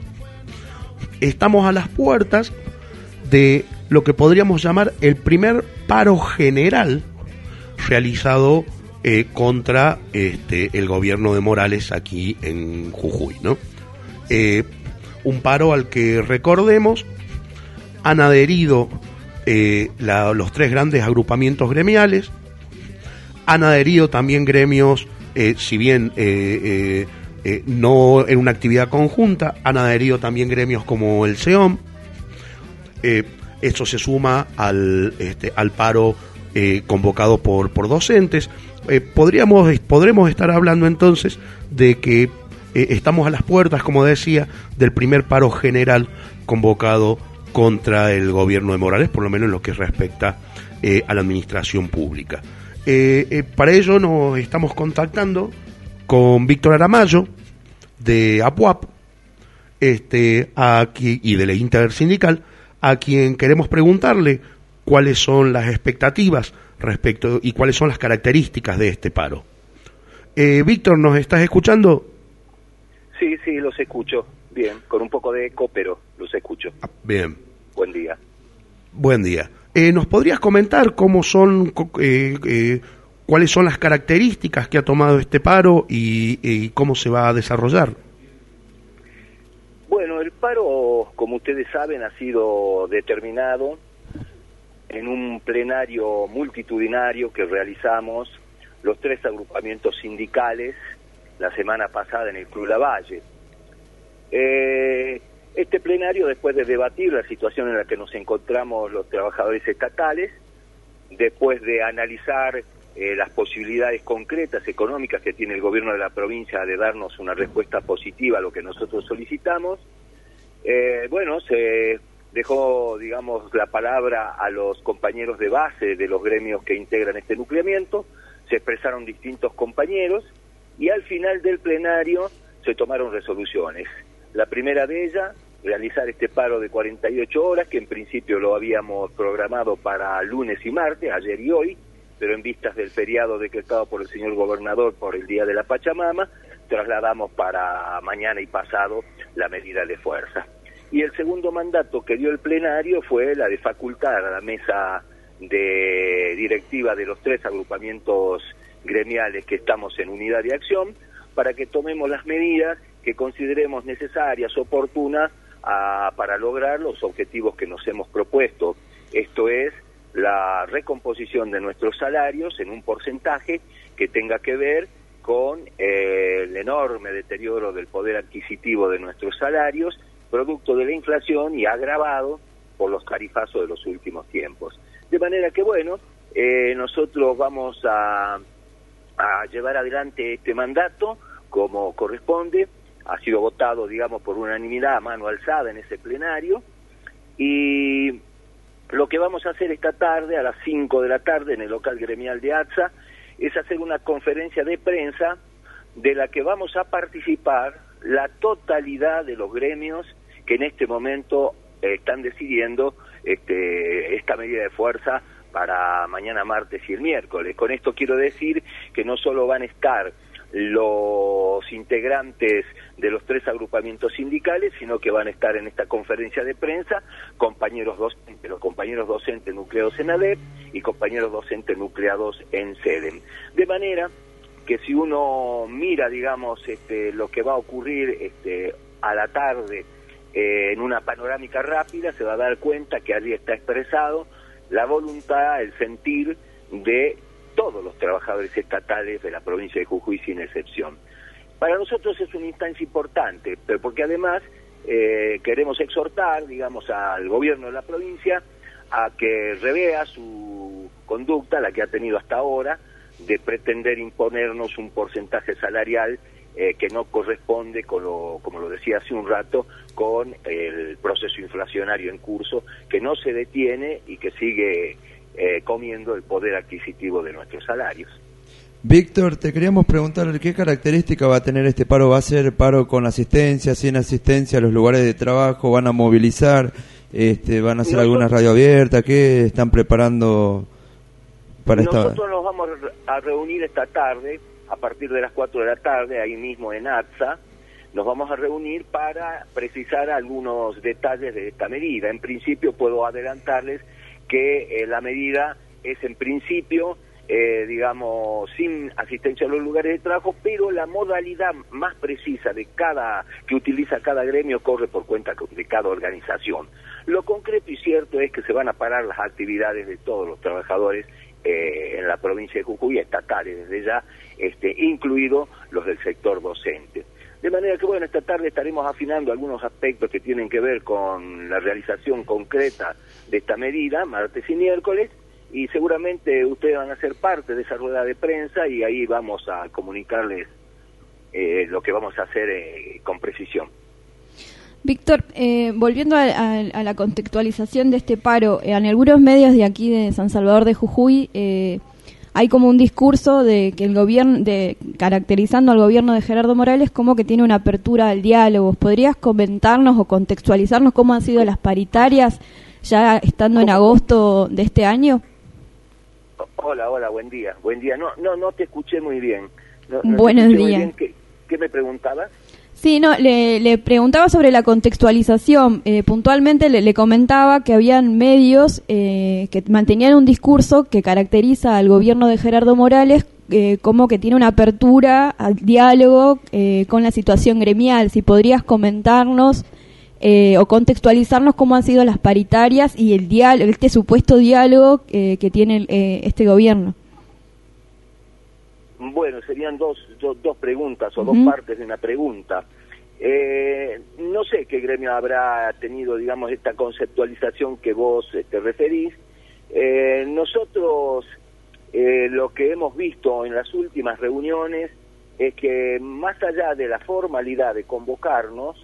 S2: Estamos a las puertas de lo que podríamos llamar el primer paro general realizado eh, contra este, el gobierno de Morales aquí en Jujuy, ¿no? Eh, un paro al que recordemos han adherido eh, la- los tres grandes agrupamientos gremiales, han adherido también gremios, eh, si bien eh, no en una actividad conjunta, han adherido también gremios como el SEOM. Esto se suma al, este, al paro convocado por, por docentes. Podríamos, podremos estar hablando entonces de que estamos a las puertas, como decía, del primer paro general convocado contra el gobierno de Morales, por lo menos en lo que respecta eh, a la administración pública. Eh, eh, para ello nos estamos contactando con Víctor Aramayo de APUAP este, aquí, y de la Intersindical, a quien queremos preguntarle cuáles son las expectativas respecto y cuáles son las características de este paro. Víctor, ¿nos estás escuchando?
S20: Sí, sí, los escucho. Bien, con un poco de eco, pero los escucho.
S2: Bien,
S20: Buen día.
S2: buen día. Eh, ¿Nos podrías comentar cómo son, eh, eh, cuáles son las características que ha tomado este paro y, y cómo se va a desarrollar?
S20: Bueno, el paro, como ustedes saben, ha sido determinado en un plenario multitudinario que realizamos los tres agrupamientos sindicales la semana pasada en el Club Lavalle. Eh, este plenario, después de debatir la situación en la que nos encontramos los trabajadores estatales, después de analizar eh, las posibilidades concretas económicas que tiene el gobierno de la provincia de darnos una respuesta positiva a lo que nosotros solicitamos, eh, bueno, se dejó, digamos, la palabra a los compañeros de base de los gremios que integran este nucleamiento, se expresaron distintos compañeros y al final del plenario se tomaron resoluciones. La primera de ellas, realizar este paro de 48 horas, que en principio lo habíamos programado para lunes y martes, ayer y hoy, pero en vistas del feriado decretado por el señor gobernador por el Día de la Pachamama, trasladamos para mañana y pasado la medida de fuerza. Y el segundo mandato que dio el plenario fue la de facultar a la mesa de directiva de los tres agrupamientos gremiales que estamos en unidad de acción para que tomemos las medidas que consideremos necesarias, oportunas, a- para lograr los objetivos que nos hemos propuesto. Esto es la recomposición de nuestros salarios en un porcentaje que tenga que ver con eh, el enorme deterioro del poder adquisitivo de nuestros salarios, producto de la inflación y agravado por los tarifazos de los últimos tiempos. De manera que, bueno, eh, nosotros vamos a, a llevar adelante este mandato como corresponde. Ha sido votado, digamos, por unanimidad a mano alzada en ese plenario. Y lo que vamos a hacer esta tarde, a las 5 de la tarde, en el local gremial de ATSA, es hacer una conferencia de prensa de la que vamos a participar la totalidad de los gremios que en este momento eh, están decidiendo este, esta medida de fuerza para mañana martes y el miércoles. Con esto quiero decir que no solo van a estar los integrantes de los tres agrupamientos sindicales, sino que van a estar en esta conferencia de prensa compañeros docentes, los compañeros docentes nucleados en ADEP y compañeros docentes nucleados en SEDEM. De manera que si uno mira, digamos, este, lo que va a ocurrir este, a la tarde eh, en una panorámica rápida, se va a dar cuenta que allí está expresado la voluntad, el sentir de todos los trabajadores estatales de la provincia de Jujuy sin excepción. Para nosotros es una instancia importante, pero porque además eh, queremos exhortar, digamos, al gobierno de la provincia a que revea su conducta, la que ha tenido hasta ahora, de pretender imponernos un porcentaje salarial eh, que no corresponde, con lo, como lo decía hace un rato, con el proceso inflacionario en curso, que no se detiene y que sigue eh, comiendo el poder adquisitivo de nuestros salarios.
S1: Víctor, te queríamos preguntar qué característica va a tener este paro. ¿Va a ser paro con asistencia, sin asistencia a los lugares de trabajo? ¿Van a movilizar? Este, ¿Van a hacer alguna radio abierta? ¿Qué están preparando para esta?
S20: Nosotros nos vamos a reunir esta tarde, a partir de las 4 de la tarde, ahí mismo en ATSA. Nos vamos a reunir para precisar algunos detalles de esta medida. En principio puedo adelantarles que eh, la medida es en principio eh, digamos, sin asistencia a los lugares de trabajo, pero la modalidad más precisa de cada que utiliza cada gremio corre por cuenta de cada organización. Lo concreto y cierto es que se van a parar las actividades de todos los trabajadores eh, en la provincia de Jujuy, estatales desde ya, este, incluidos los del sector docente. De manera que, bueno, esta tarde estaremos afinando algunos aspectos que tienen que ver con la realización concreta de esta medida, martes y miércoles, y seguramente ustedes van a ser parte de esa rueda de prensa y ahí vamos a comunicarles eh, lo que vamos a hacer eh, con precisión.
S3: Víctor, eh, volviendo a, a- la contextualización de este paro, eh, en algunos medios de aquí de San Salvador de Jujuy hay como un discurso de que el gobierno, de caracterizando al gobierno de Gerardo Morales como que tiene una apertura al diálogo. ¿Podrías comentarnos o contextualizarnos cómo han sido las paritarias ya estando en agosto de este año?
S20: Hola, hola, buen día, buen día. No, no, no te escuché muy bien. No- no
S3: Buenos días.
S20: bien. ¿Qué, qué me preguntabas?
S3: Sí, no, le, preguntaba sobre la contextualización. Eh, puntualmente le, comentaba que habían medios eh, que mantenían un discurso que caracteriza al gobierno de Gerardo Morales eh, como que tiene una apertura al diálogo eh, con la situación gremial. Si podrías comentarnos o contextualizarnos cómo han sido las paritarias y el diálogo, este supuesto diálogo que tiene este gobierno.
S20: Bueno, serían dos, do- dos preguntas o dos partes de una pregunta. Eh, no sé qué gremio habrá tenido, digamos, esta conceptualización que vos eh, te referís. Eh, nosotros eh, lo que hemos visto en las últimas reuniones es que más allá de la formalidad de convocarnos,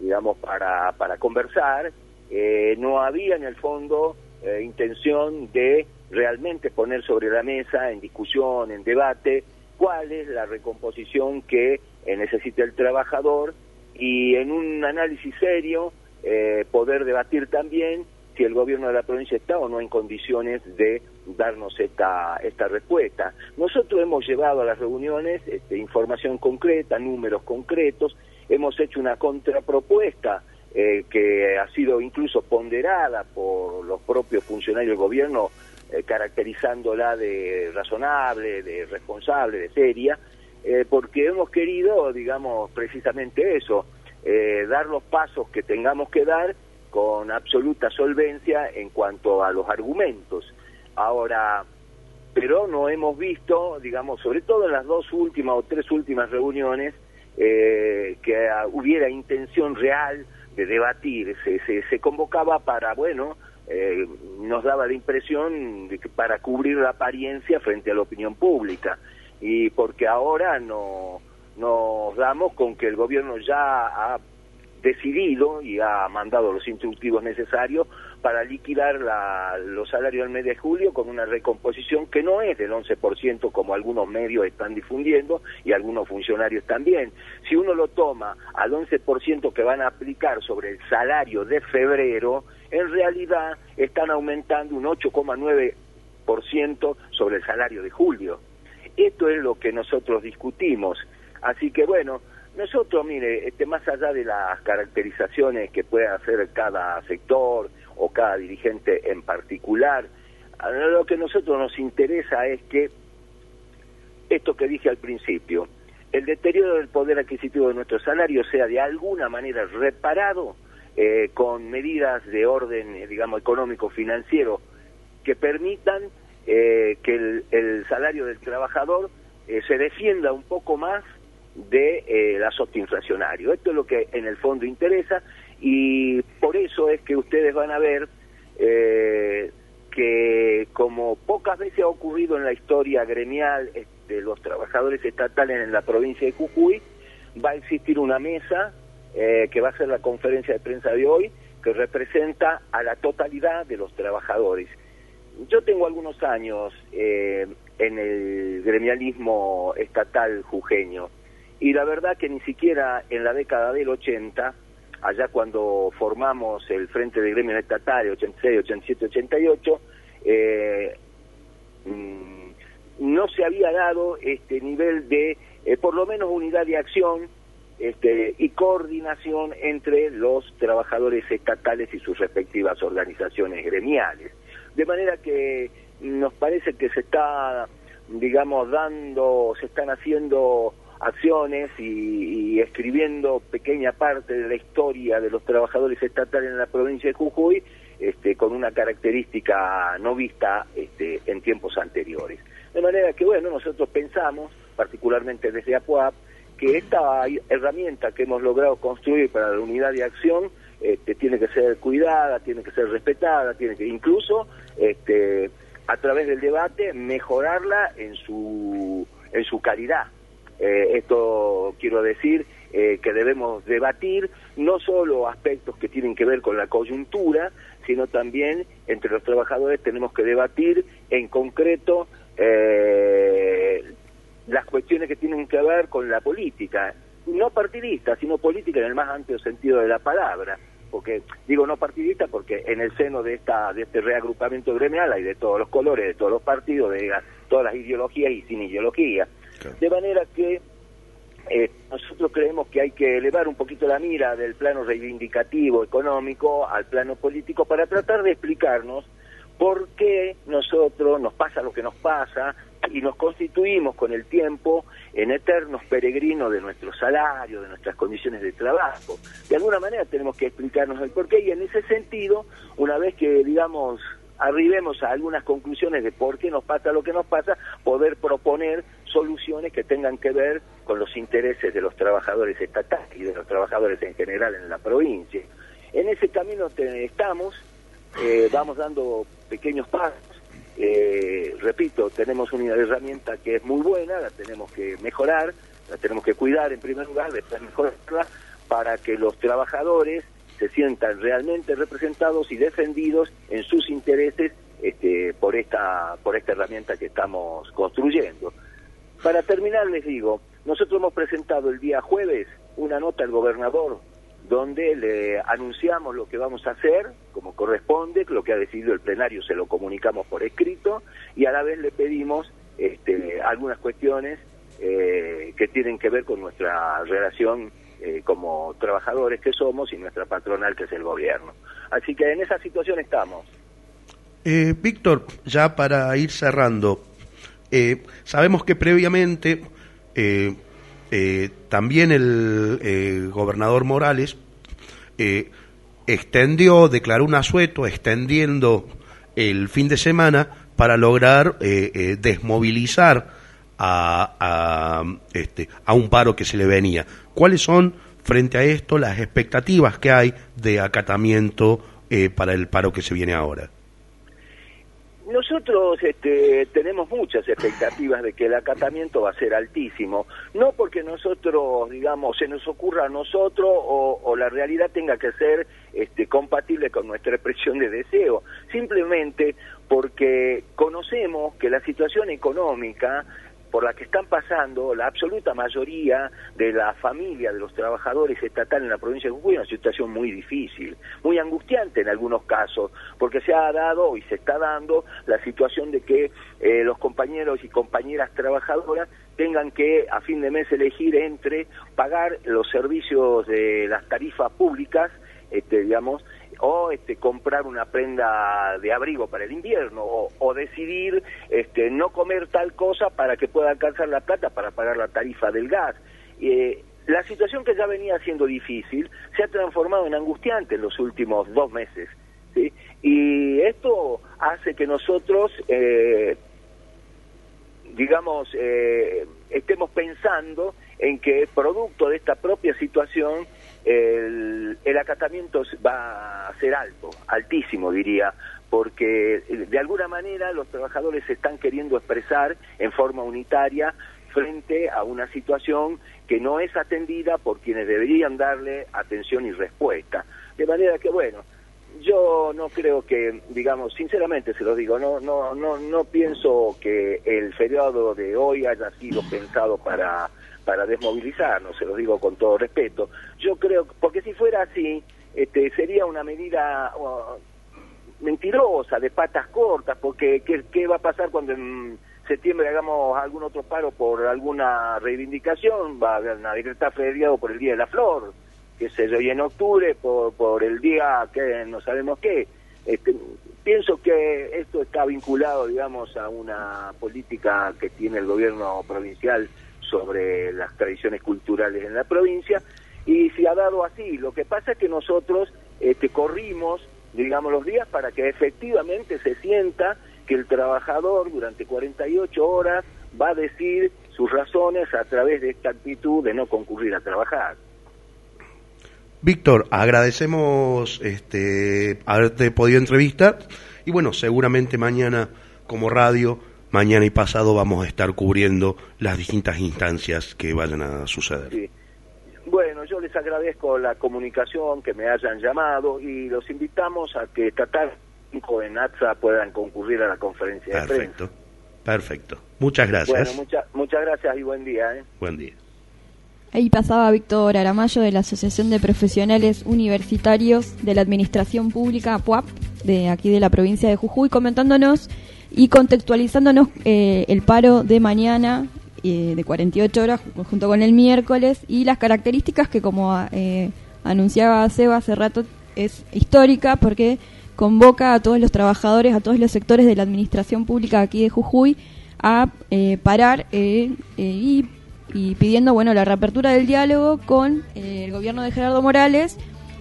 S20: digamos, para, para conversar, eh, no había en el fondo eh, intención de realmente poner sobre la mesa, en discusión, en debate, cuál es la recomposición que eh, necesita el trabajador y en un análisis serio eh, poder debatir también si el gobierno de la provincia está o no en condiciones de darnos esta, esta respuesta. Nosotros hemos llevado a las reuniones este, información concreta, números concretos, hemos hecho una contrapropuesta eh, que ha sido incluso ponderada por los propios funcionarios del gobierno, eh, caracterizándola de razonable, de responsable, de seria, eh, porque hemos querido, digamos, precisamente eso, eh, dar los pasos que tengamos que dar con absoluta solvencia en cuanto a los argumentos. Ahora, pero no hemos visto, digamos, sobre todo en las dos últimas o tres últimas reuniones, eh, que hubiera intención real de debatir. Se, se, se convocaba para, bueno, eh, nos daba la impresión de que para cubrir la apariencia frente a la opinión pública. Y porque ahora no nos damos con que el gobierno ya ha decidido y ha mandado los instructivos necesarios para liquidar la- los salarios del mes de julio con una recomposición que no es del 11% como algunos medios están difundiendo y algunos funcionarios también. Si uno lo toma al 11% que van a aplicar sobre el salario de febrero, en realidad están aumentando un 8,9% sobre el salario de julio. Esto es lo que nosotros discutimos. Así que bueno, nosotros, mire, este, más allá de las caracterizaciones que pueda hacer cada sector o cada dirigente en particular, lo que a nosotros nos interesa es que esto que dije al principio, el deterioro del poder adquisitivo de nuestro salario sea de alguna manera reparado eh, con medidas de orden, eh, digamos, económico-financiero que permitan eh, que el, salario del trabajador eh, se defienda un poco más de eh, el azote inflacionario. Esto es lo que en el fondo interesa y por eso es que ustedes van a ver eh, que como pocas veces ha ocurrido en la historia gremial eh, de los trabajadores estatales en la provincia de Jujuy, va a existir una mesa eh, que va a ser la conferencia de prensa de hoy, que representa a la totalidad de los trabajadores. Yo tengo algunos años eh, en el gremialismo estatal jujeño y la verdad que ni siquiera en la década del 80, allá cuando formamos el Frente de Gremios Estatales, 86, 87, 88, eh, mm, no se había dado este nivel de, eh, por lo menos, unidad de acción este, y coordinación entre los trabajadores estatales y sus respectivas organizaciones gremiales. De manera que nos parece que se está, digamos, dando, se están haciendo acciones y, escribiendo pequeña parte de la historia de los trabajadores estatales en la provincia de Jujuy, este, con una característica no vista este, en tiempos anteriores. De manera que, bueno, nosotros pensamos, particularmente desde APUAP, que esta herramienta que hemos logrado construir para la unidad de acción este, tiene que ser cuidada, tiene que ser respetada, tiene que incluso este, a través del debate mejorarla en su, en su calidad. Eh, esto quiero decir eh, que debemos debatir no solo aspectos que tienen que ver con la coyuntura, sino también entre los trabajadores tenemos que debatir en concreto eh, las cuestiones que tienen que ver con la política, no partidista, sino política en el más amplio sentido de la palabra. Porque digo no partidista porque en el seno de esta de este reagrupamiento gremial hay de todos los colores, de todos los partidos, de todas las ideologías y sin ideología. De manera que eh, nosotros creemos que hay que elevar un poquito la mira del plano reivindicativo económico al plano político para tratar de explicarnos por qué nosotros nos pasa lo que nos pasa y nos constituimos con el tiempo en eternos peregrinos de nuestro salario, de nuestras condiciones de trabajo. De alguna manera tenemos que explicarnos el porqué y en ese sentido, una vez que, digamos, arribemos a algunas conclusiones de por qué nos pasa lo que nos pasa, poder proponer soluciones que tengan que ver con los intereses de los trabajadores estatales y de los trabajadores en general en la provincia. En ese camino te- estamos, eh, vamos dando pequeños pasos. Eh, repito, tenemos una herramienta que es muy buena, la tenemos que mejorar, la tenemos que cuidar en primer lugar, después mejorarla para que los trabajadores se sientan realmente representados y defendidos en sus intereses este, por esta por esta herramienta que estamos construyendo. Para terminar les digo, nosotros hemos presentado el día jueves una nota al gobernador donde le anunciamos lo que vamos a hacer, como corresponde, lo que ha decidido el plenario se lo comunicamos por escrito y a la vez le pedimos este, algunas cuestiones eh, que tienen que ver con nuestra relación eh, como trabajadores que somos y nuestra patronal que es el gobierno. Así que en esa situación estamos.
S2: Eh, Víctor, ya para ir cerrando, sabemos que previamente eh, también el eh, gobernador Morales eh, extendió, declaró un asueto extendiendo el fin de semana para lograr desmovilizar a, este, a un paro que se le venía. ¿Cuáles son, frente a esto, las expectativas que hay de acatamiento para el paro que se viene ahora?
S20: Nosotros este, tenemos muchas expectativas de que el acatamiento va a ser altísimo, no porque nosotros, digamos, se nos ocurra a nosotros o, o la realidad tenga que ser este, compatible con nuestra expresión de deseo, simplemente porque conocemos que la situación económica por la que están pasando la absoluta mayoría de la familia de los trabajadores estatales en la provincia de Jujuy una situación muy difícil, muy angustiante en algunos casos, porque se ha dado y se está dando la situación de que eh, los compañeros y compañeras trabajadoras tengan que a fin de mes elegir entre pagar los servicios de las tarifas públicas, este, digamos, o este, comprar una prenda de abrigo para el invierno o, decidir este, no comer tal cosa para que pueda alcanzar la plata para pagar la tarifa del gas. Eh, la situación que ya venía siendo difícil se ha transformado en angustiante en los últimos dos meses. Y esto hace que nosotros, eh, digamos, eh, estemos pensando en que producto de esta propia situación el, el acatamiento va a ser alto, altísimo diría, porque eh, de alguna manera los trabajadores se están queriendo expresar en forma unitaria frente a una situación que no es atendida por quienes deberían darle atención y respuesta. De manera que, bueno, yo no creo que, digamos, sinceramente se lo digo, no, no, no, no pienso que el feriado de hoy haya sido pensado para para desmovilizarnos, se lo digo con todo respeto. Yo creo, porque si fuera así, este, sería una medida uh, mentirosa, de patas cortas, porque ¿qué, ¿qué, va a pasar cuando en septiembre hagamos algún otro paro por alguna reivindicación? Va a haber una decretar feriado por el Día de la Flor, qué sé yo, y en octubre por, por el día que no sabemos qué. Este, pienso que esto está vinculado, digamos, a una política que tiene el gobierno provincial sobre las tradiciones culturales en la provincia y se ha dado así. Lo que pasa es que nosotros este, corrimos, digamos, los días para que efectivamente se sienta que el trabajador durante 48 horas va a decir sus razones a través de esta actitud de no concurrir a trabajar.
S2: Víctor, agradecemos este, haberte podido entrevistar y bueno, seguramente mañana como radio mañana y pasado vamos a estar cubriendo las distintas instancias que vayan a suceder.
S20: Sí. Bueno, yo les agradezco la comunicación, que me hayan llamado y los invitamos a que esta tarde en ATSA puedan concurrir a la conferencia
S2: perfecto,
S20: de prensa.
S2: Perfecto, muchas gracias.
S20: Bueno, mucha, muchas gracias y buen día. ¿eh?
S2: Buen día.
S3: Ahí pasaba Víctor Aramayo de la Asociación de Profesionales Universitarios de la Administración Pública, PUAP, de aquí de la provincia de Jujuy, comentándonos y contextualizándonos eh, el paro de mañana eh, de 48 horas junto con el miércoles y las características que como eh, anunciaba Seba hace rato es histórica porque convoca a todos los trabajadores, a todos los sectores de la administración pública aquí de Jujuy a eh, parar y, y, pidiendo bueno la reapertura del diálogo con el gobierno de Gerardo Morales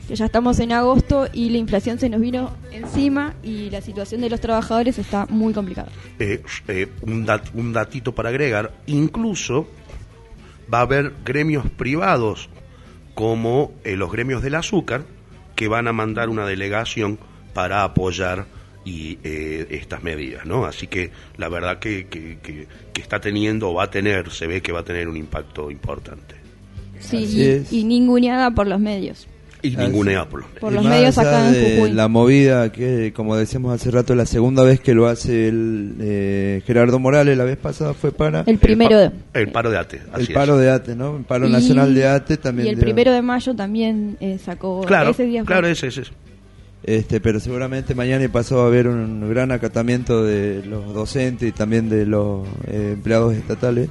S3: que ya estamos en agosto y la inflación se nos vino encima y la situación de los trabajadores está muy complicada.
S2: Eh, eh, un, dat un datito para agregar, incluso va a haber gremios privados como eh, los gremios del azúcar que van a mandar una delegación para apoyar y eh, estas medidas, ¿no? Así que la verdad que, que, que, que, está teniendo o va a tener, se ve que va a tener un impacto importante.
S3: Sí, y, y ninguneada por los medios
S2: y ninguna por,
S3: por los medios acá en Jujuy.
S1: La movida que, como decíamos hace rato, la segunda vez que lo hace el eh, Gerardo Morales, la vez pasada fue para...
S3: El primero
S2: el, pa el paro de ATE.
S1: el paro de ATE, ¿no? El paro y, nacional de ATE también.
S3: Y el primero de mayo también eh, sacó...
S2: Claro,
S3: ese día
S2: claro, ese, ese.
S1: Este, pero seguramente mañana y pasado va a haber un gran acatamiento de los docentes y también de los eh, empleados estatales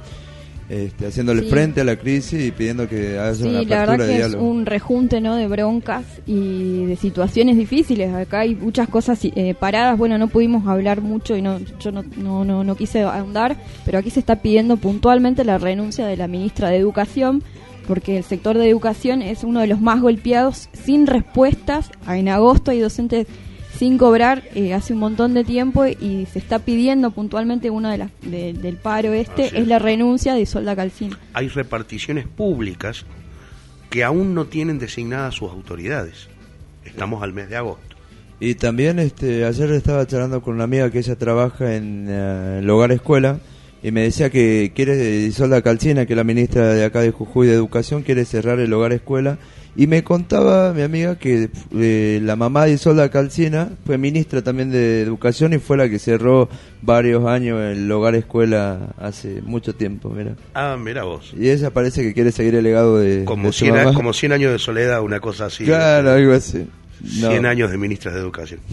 S1: este, haciéndole sí. frente a la crisis y pidiendo que haya
S3: sí,
S1: una apertura
S3: la verdad
S1: de
S3: que
S1: diálogo.
S3: es un rejunte ¿no? de broncas y de situaciones difíciles. Acá hay muchas cosas eh, paradas. Bueno, no pudimos hablar mucho y no, yo no, no, no, no quise ahondar, pero aquí se está pidiendo puntualmente la renuncia de la ministra de Educación porque el sector de educación es uno de los más golpeados sin respuestas. En agosto hay docentes sin cobrar eh, hace un montón de tiempo y se está pidiendo puntualmente uno de las de, del paro este es la renuncia de Isolda Calcín.
S2: Hay reparticiones públicas que aún no tienen designadas sus autoridades. Estamos al mes de agosto.
S21: Y también este ayer estaba charlando con una amiga que ella trabaja en, eh, hogar escuela y me decía que quiere Isolda Calcina, que la ministra de acá de Jujuy de Educación, quiere cerrar el hogar escuela y me contaba mi amiga que eh, la mamá de Isolda Calcina fue ministra también de Educación y fue la que cerró varios años el hogar escuela hace mucho tiempo, mira.
S2: Ah, mira vos.
S21: Y ella parece que quiere seguir el legado de
S2: Como,
S21: de
S2: 100, como 100 años de soledad, una cosa así.
S21: Claro, algo así. No.
S2: 100 años de ministras de Educación.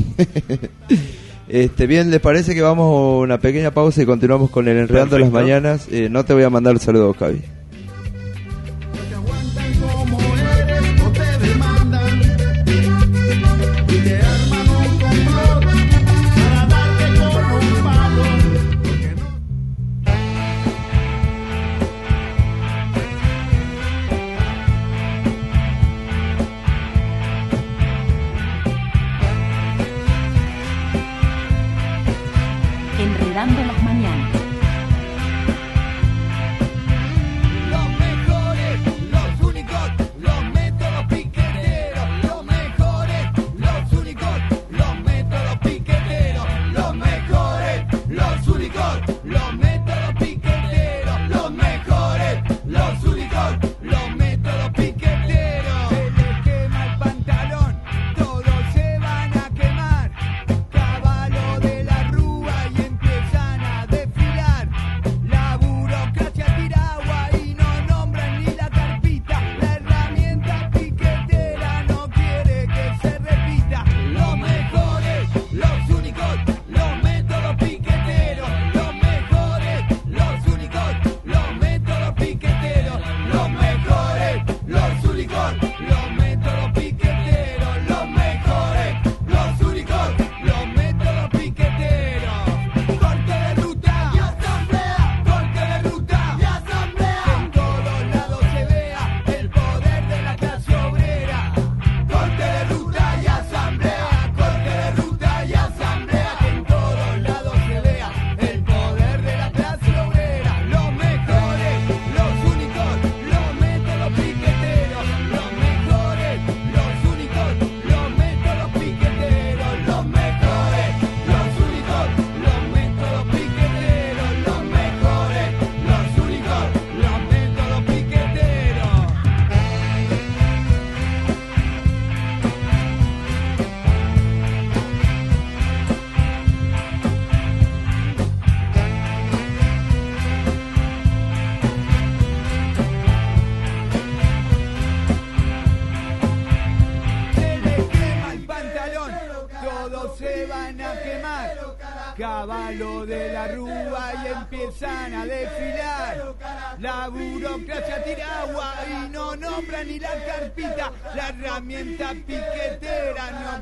S21: Este, bien, ¿les parece que vamos a una pequeña pausa y continuamos con el Enredando las Mañanas? Eh, no te voy a mandar el saludo, Javi.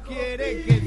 S14: quiere que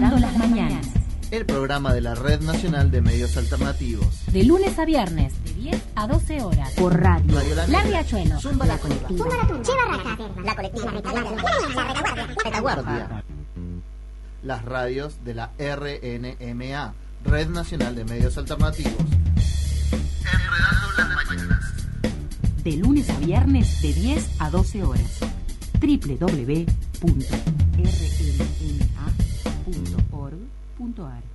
S22: Las Mañanas.
S15: El programa de la Red Nacional de Medios Alternativos.
S22: De lunes a viernes, de 10 a 12 horas. Por radio.
S15: la,
S22: la Riachuelo.
S15: Zumba la Colectiva.
S16: Zumba la Turba. La Colectiva. La Retaguardia.
S15: Las radios de la RNMA. Red Nacional de Medios Alternativos. Enredando las Mañanas.
S14: De lunes a viernes, de 10 a 12 horas.
S17: www actuar.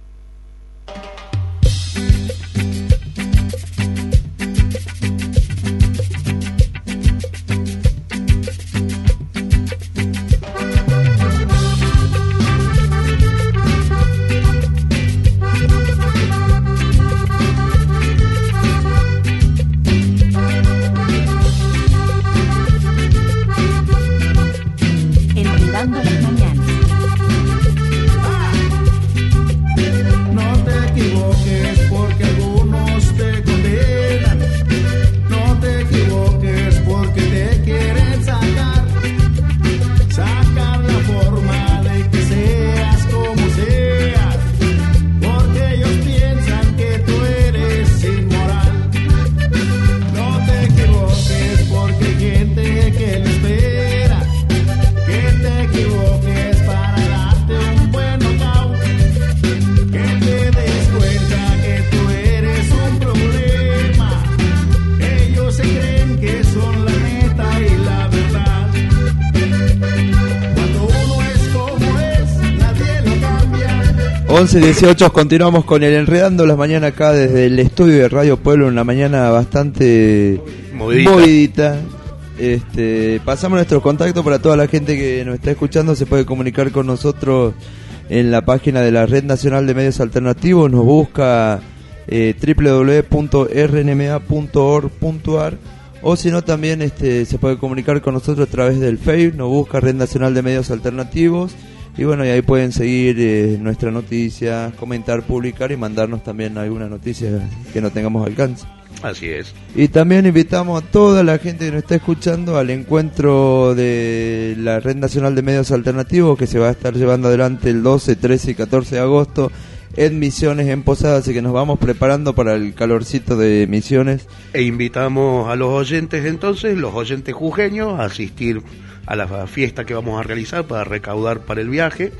S1: 11 18 continuamos con el Enredando las mañanas acá desde el estudio de Radio Pueblo, una mañana bastante
S2: Movidita.
S1: movidita. Este, pasamos nuestros contactos para toda la gente que nos está escuchando, se puede comunicar con nosotros en la página de la Red Nacional de Medios Alternativos, nos busca eh, www.rnma.org.ar o si no también este, se puede comunicar con nosotros a través del Facebook, nos busca Red Nacional de Medios Alternativos y bueno, y ahí pueden seguir eh, nuestras noticias, comentar, publicar y mandarnos también alguna noticia que no tengamos alcance.
S2: Así es.
S1: Y también invitamos a toda la gente que nos está escuchando al encuentro de la Red Nacional de Medios Alternativos que se va a estar llevando adelante el 12, 13 y 14 de agosto en Misiones, en Posadas, así que nos vamos preparando para el calorcito de Misiones.
S2: E invitamos a los oyentes entonces, los oyentes jujeños, a asistir a la fiesta que vamos a realizar para recaudar para el viaje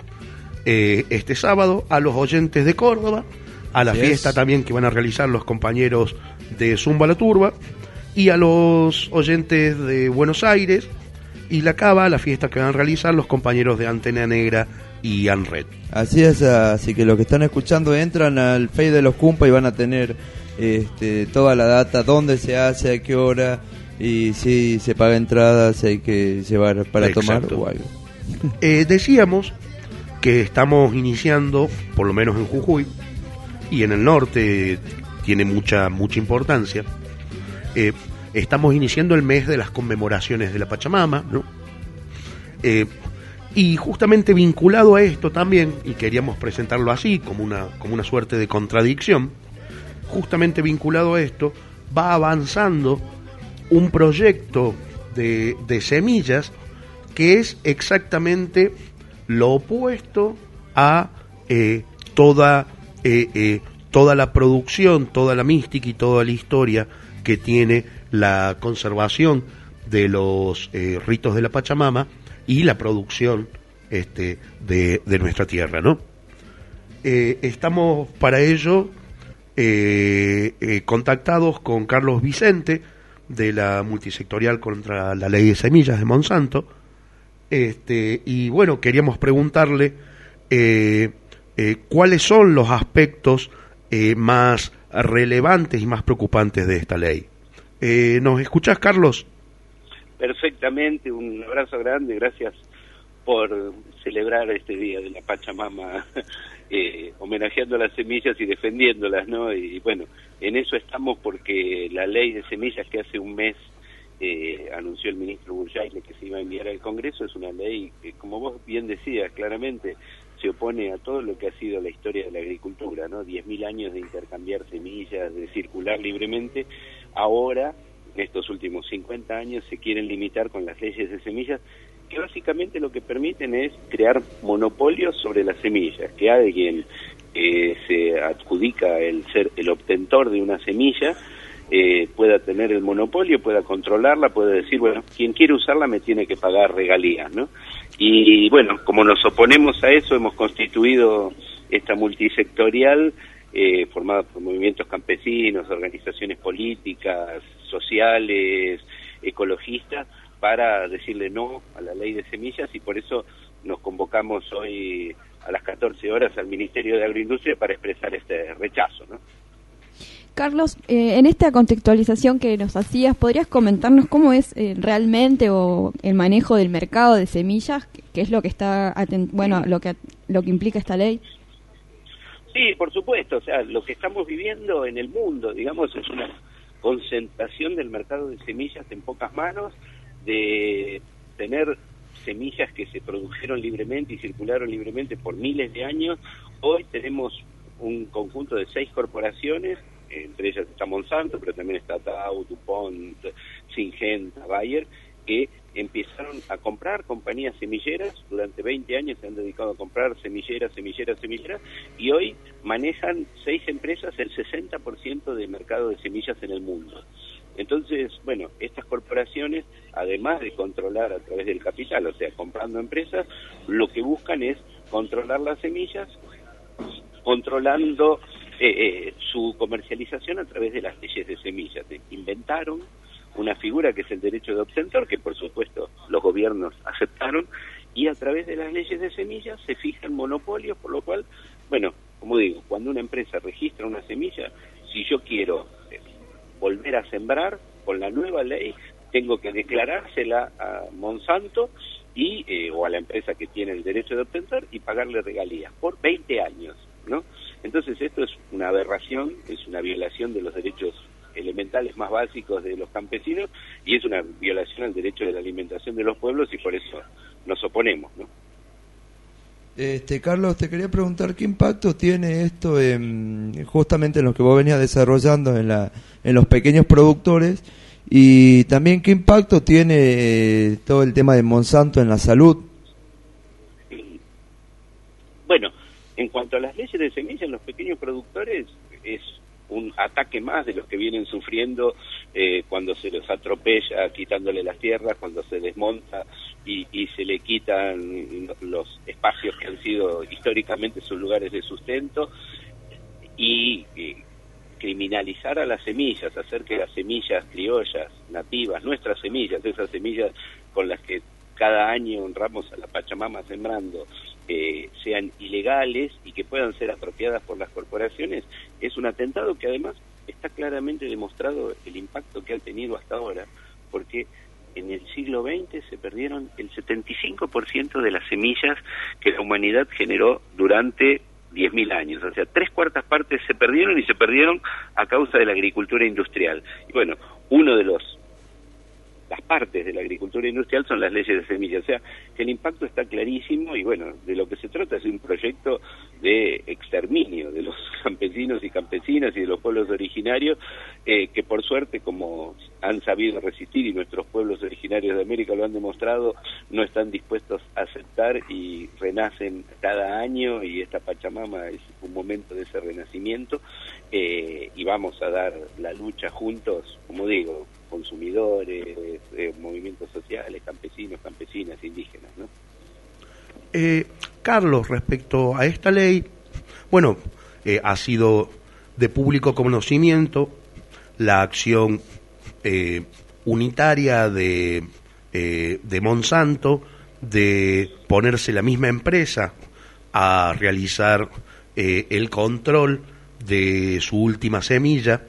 S2: eh, este sábado, a los oyentes de Córdoba, a la
S1: Así
S2: fiesta
S1: es.
S2: también que van a realizar los compañeros de Zumba la Turba, y a los oyentes de Buenos Aires, y la Cava, la fiesta que van a realizar los compañeros de Antena Negra y ANRED.
S1: Así es, así que los que están escuchando entran al Face de los Cumpa y van a tener este, toda la data, dónde se hace, a qué hora y si se paga entrada, si hay que llevar para tomar
S2: Exacto.
S1: o algo.
S2: Eh, decíamos que estamos iniciando, por lo menos en Jujuy, y en el norte tiene mucha, mucha importancia, eh, estamos iniciando el mes de las conmemoraciones de la Pachamama, ¿no? Eh, y justamente vinculado a esto también, y queríamos presentarlo así, como una, como una suerte de contradicción, justamente vinculado a esto, va avanzando un proyecto de, de semillas que es exactamente lo opuesto a eh, toda, eh, eh, toda la producción, toda la mística y toda la historia que tiene la conservación de los ritos de la Pachamama y la producción este, de, de nuestra tierra, ¿no? Estamos para ello contactados con Carlos Vicente de la multisectorial contra la ley de semillas de Monsanto. Este, y bueno, queríamos preguntarle eh, eh, cuáles son los aspectos eh, más relevantes y más preocupantes de esta ley. Eh, ¿Nos escuchás, Carlos?
S23: Perfectamente, un abrazo grande, gracias por celebrar este día de la Pachamama, eh, homenajeando las semillas y defendiéndolas, ¿no? Y bueno, en eso estamos porque la ley de semillas que hace un mes eh, anunció el ministro Burjaile que se iba a enviar al Congreso es una ley que, como vos bien decías claramente, se opone a todo lo que ha sido la historia de la agricultura, ¿no? 10.000 años de intercambiar semillas, de circular libremente. Ahora, en estos últimos 50 años, se quieren limitar con las leyes de semillas que básicamente lo que permiten es crear monopolios sobre las semillas, que alguien eh, se adjudica el ser el obtentor de una semilla eh, pueda tener el monopolio, pueda controlarla, pueda decir, bueno, quien quiere usarla me tiene que pagar regalías, ¿no? Y bueno, como nos oponemos a eso, hemos constituido esta multisectorial eh, formada por movimientos campesinos, organizaciones políticas, sociales, ecologista para decirle no a la ley de semillas y por eso nos convocamos hoy a las 14 horas al Ministerio de Agroindustria para expresar este rechazo. ¿no?
S3: Carlos, eh, en esta contextualización que nos hacías, ¿podrías comentarnos cómo es eh, realmente o el manejo del mercado de semillas, qué es lo que está bueno, lo que lo que implica esta ley?
S23: Sí, por supuesto, o sea, lo que estamos viviendo en el mundo, digamos, es una concentración del mercado de semillas en pocas manos, de tener semillas que se produjeron libremente y circularon libremente por miles de años. Hoy tenemos un conjunto de seis corporaciones, entre ellas está Monsanto, pero también está Dow, DuPont, Syngenta, Bayer, que empezaron a comprar compañías semilleras, durante 20 años se han dedicado a comprar semilleras, semilleras, semilleras, y hoy manejan seis empresas el 60% del mercado de semillas en el mundo. Entonces, bueno, estas corporaciones, además de controlar a través del capital, o sea, comprando empresas, lo que buscan es controlar las semillas, controlando eh, eh, su comercialización a través de las leyes de semillas. Inventaron una figura que es el derecho de obtentor, que por supuesto los gobiernos aceptaron, y a través de las leyes de semillas se fijan monopolios, por lo cual, bueno, como digo, cuando una empresa registra una semilla, si yo quiero eh, volver a sembrar con la nueva ley, tengo que declarársela a Monsanto y eh, o a la empresa que tiene el derecho de obtentor y pagarle regalías por 20 años, ¿no? Entonces esto es una aberración, es una violación de los derechos elementales más básicos de los campesinos y es una violación al derecho de la alimentación de los pueblos y por eso nos oponemos, ¿no?
S1: Este, Carlos, te quería preguntar qué impacto tiene esto en, justamente en lo que vos venías desarrollando en, la, en los pequeños productores y también qué impacto tiene eh, todo el tema de Monsanto en la salud.
S23: Bueno, en cuanto a las leyes de semillas, los pequeños productores es un ataque más de los que vienen sufriendo eh, cuando se los atropella quitándole las tierras, cuando se desmonta y, y se le quitan los espacios que han sido históricamente sus lugares de sustento y eh, criminalizar a las semillas, hacer que las semillas criollas, nativas, nuestras semillas, esas semillas con las que cada año honramos a la Pachamama sembrando, eh, sean ilegales y que puedan ser apropiadas por las corporaciones, es un atentado que además está claramente demostrado el impacto que ha tenido hasta ahora, porque en el siglo XX se perdieron el 75% de las semillas que la humanidad generó durante 10.000 años. O sea, tres cuartas partes se perdieron y se perdieron a causa de la agricultura industrial. Y bueno, uno de los las partes de la agricultura industrial son las leyes de semillas. O sea, que el impacto está clarísimo y bueno, de lo que se trata es un proyecto de exterminio de los campesinos y campesinas y de los pueblos originarios eh, que por suerte, como han sabido resistir y nuestros pueblos originarios de América lo han demostrado, no están dispuestos a aceptar y renacen cada año y esta Pachamama es un momento de ese renacimiento eh, y vamos a dar la lucha juntos, como digo, consumidores, eh, movimientos sociales, campesinos, campesinas, indígenas, ¿no?
S2: Eh, Carlos, respecto a esta ley, bueno, eh, ha sido de público conocimiento la acción unitaria de, de Monsanto de ponerse la misma empresa a realizar el control de su última semilla,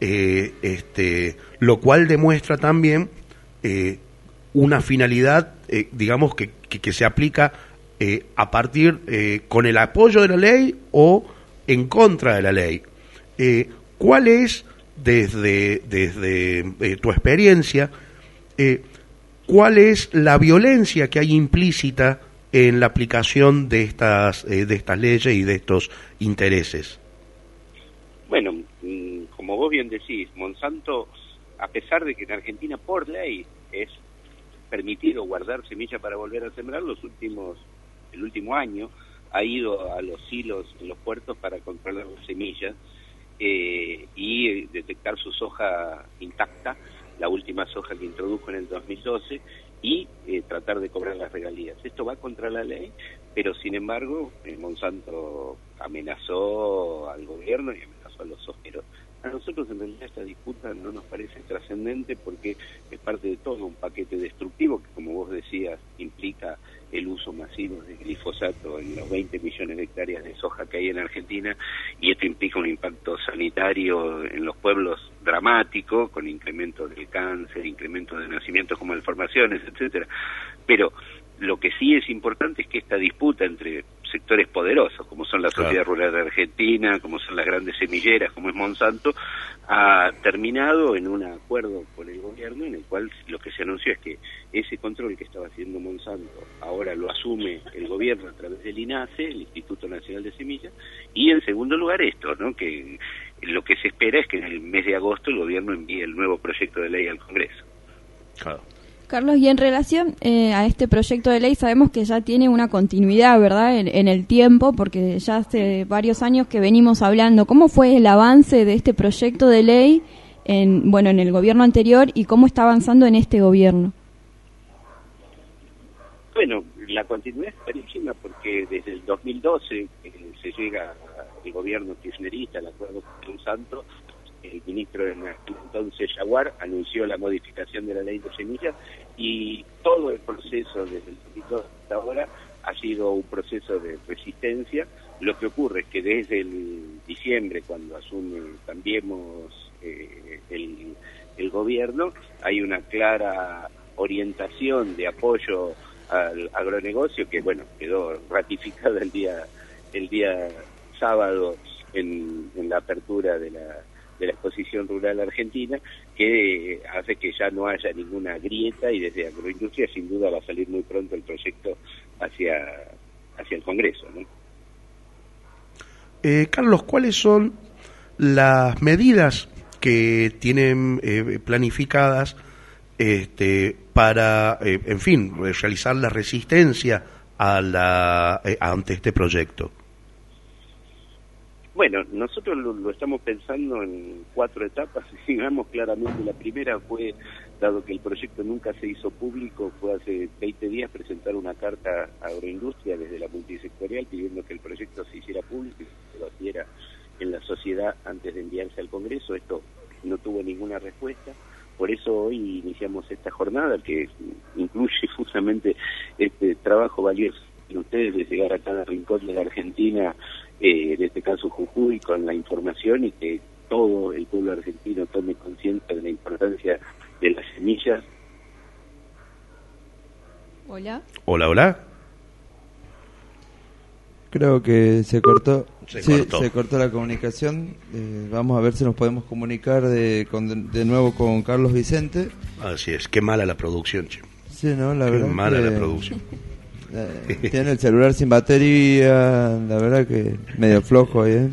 S2: eh, este, lo cual demuestra también eh, una finalidad, eh, digamos, que, que, que se aplica a partir con el apoyo de la ley o en contra de la ley. ¿Cuál es, desde, desde tu experiencia, cuál es la violencia que hay implícita en la aplicación de estas, de estas leyes y de estos intereses?
S23: Bueno, como vos bien decís, Monsanto, a pesar de que en Argentina por ley es permitido guardar semilla para volver a sembrar, los últimos, el último año ha ido a los silos en los puertos para controlar las semillas eh, y detectar su soja intacta, la última soja que introdujo en el 2012, y eh, tratar de cobrar las regalías. Esto va contra la ley, pero sin embargo, eh, Monsanto amenazó al gobierno y amenazó a los sojeros A nosotros en realidad esta disputa no nos parece trascendente porque es parte de todo un paquete destructivo que, como vos decías, implica el uso masivo de glifosato en los 20 millones de hectáreas de soja que hay en Argentina y esto implica un impacto sanitario en los pueblos dramático, con incremento del cáncer, incremento de nacimientos como malformaciones, etcétera. Pero lo que sí es importante es que esta disputa entre sectores poderosos, como son la Sociedad Rural de Argentina, como son las grandes semilleras, como es Monsanto, ha terminado en un acuerdo con el gobierno en el cual lo que se anunció es que ese control que estaba haciendo Monsanto ahora lo asume el gobierno a través del INASE, el Instituto Nacional de Semillas, y en segundo lugar esto, ¿no? que lo que se espera es que en el mes de agosto el gobierno envíe el nuevo proyecto de ley al Congreso.
S3: Carlos, y en relación eh, a este proyecto de ley, sabemos que ya tiene una continuidad, ¿verdad?, en, el tiempo, porque ya hace varios años que venimos hablando. ¿Cómo fue el avance de este proyecto de ley en, bueno, en el gobierno anterior y cómo está avanzando en este gobierno?
S23: Bueno, la continuidad es clarísima porque desde el 2012 eh, se llega el gobierno kirchnerista, el acuerdo con Monsanto, el ministro de entonces Jaguar anunció la modificación de la ley de semillas y todo el proceso desde el 2012 hasta ahora ha sido un proceso de resistencia. Lo que ocurre es que desde el diciembre, cuando asume Cambiemos eh, el, el gobierno, hay una clara orientación de apoyo al agronegocio que, bueno, quedó ratificada el día, el día sábado en, en la apertura de la de la exposición rural argentina que hace que ya no haya ninguna grieta y desde agroindustria sin duda va a salir muy pronto el proyecto hacia hacia el Congreso. ¿no?
S2: Eh, Carlos, ¿cuáles son las medidas que tienen eh, planificadas este, para, eh, en fin, realizar la resistencia a la, eh, ante este proyecto?
S23: Bueno, nosotros lo, lo, estamos pensando en cuatro etapas. Digamos claramente, la primera fue, dado que el proyecto nunca se hizo público, fue hace 20 días presentar una carta a agroindustria desde la multisectorial pidiendo que el proyecto se hiciera público y se hiciera en la sociedad antes de enviarse al Congreso. Esto no tuvo ninguna respuesta. Por eso hoy iniciamos esta jornada que incluye justamente este trabajo valioso de ustedes de llegar a cada rincón de la Argentina eh, en este caso Jujuy, con la información y que todo el pueblo argentino tome conciencia de la importancia de las semillas.
S3: Hola.
S2: Hola, hola.
S1: Creo que se cortó.
S2: Se
S1: sí,
S2: cortó.
S1: se cortó la comunicación. Eh, vamos a ver si nos podemos comunicar de, con, de nuevo con Carlos Vicente.
S2: Así es, qué mala la producción, che.
S1: Sí, ¿no? La
S2: qué
S1: verdad
S2: mala
S1: que-
S2: la producción.
S1: Eh, tiene el celular sin batería, la verdad que medio flojo ahí, ¿eh?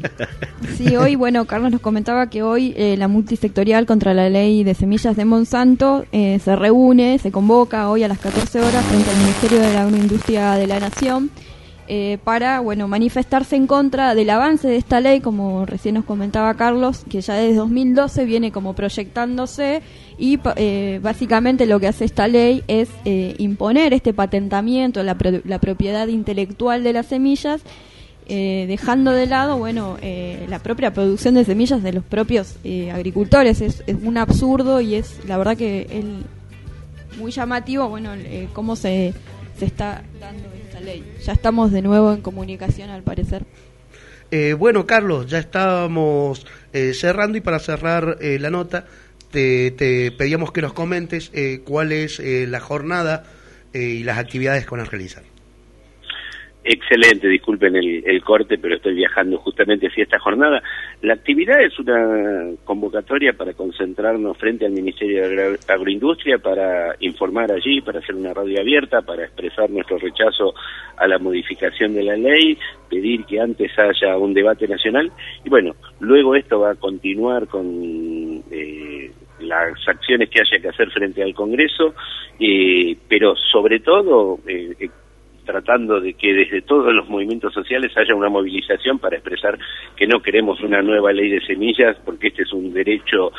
S3: Sí, hoy, bueno, Carlos nos comentaba que hoy eh, la multisectorial contra la ley de semillas de Monsanto eh, se reúne, se convoca hoy a las 14 horas frente al Ministerio de la Agroindustria de la Nación eh, para, bueno, manifestarse en contra del avance de esta ley, como recién nos comentaba Carlos, que ya desde 2012 viene como proyectándose y eh, básicamente lo que hace esta ley es eh, imponer este patentamiento, la, pro- la propiedad intelectual de las semillas eh, dejando de lado, bueno, eh, la propia producción de semillas de los propios eh, agricultores. Es, un absurdo y es, la verdad que es muy llamativo, bueno, eh, cómo se, se está dando esta ley. Ya estamos de nuevo en comunicación, al parecer.
S2: Bueno, Carlos, ya estábamos cerrando y para cerrar la nota, te, pedíamos que nos comentes eh, cuál es eh, la jornada eh, y las actividades que van a realizar.
S23: Excelente, disculpen el, el corte, pero estoy viajando justamente hacia esta jornada. La actividad es una convocatoria para concentrarnos frente al Ministerio de Agro- Agroindustria, para informar allí, para hacer una radio abierta, para expresar nuestro rechazo a la modificación de la ley, pedir que antes haya un debate nacional y bueno, luego esto va a continuar con eh, las acciones que haya que hacer frente al Congreso, eh, pero sobre todo eh, eh, tratando de que desde todos los movimientos sociales haya una movilización para expresar que no queremos una nueva ley de semillas porque este es un derecho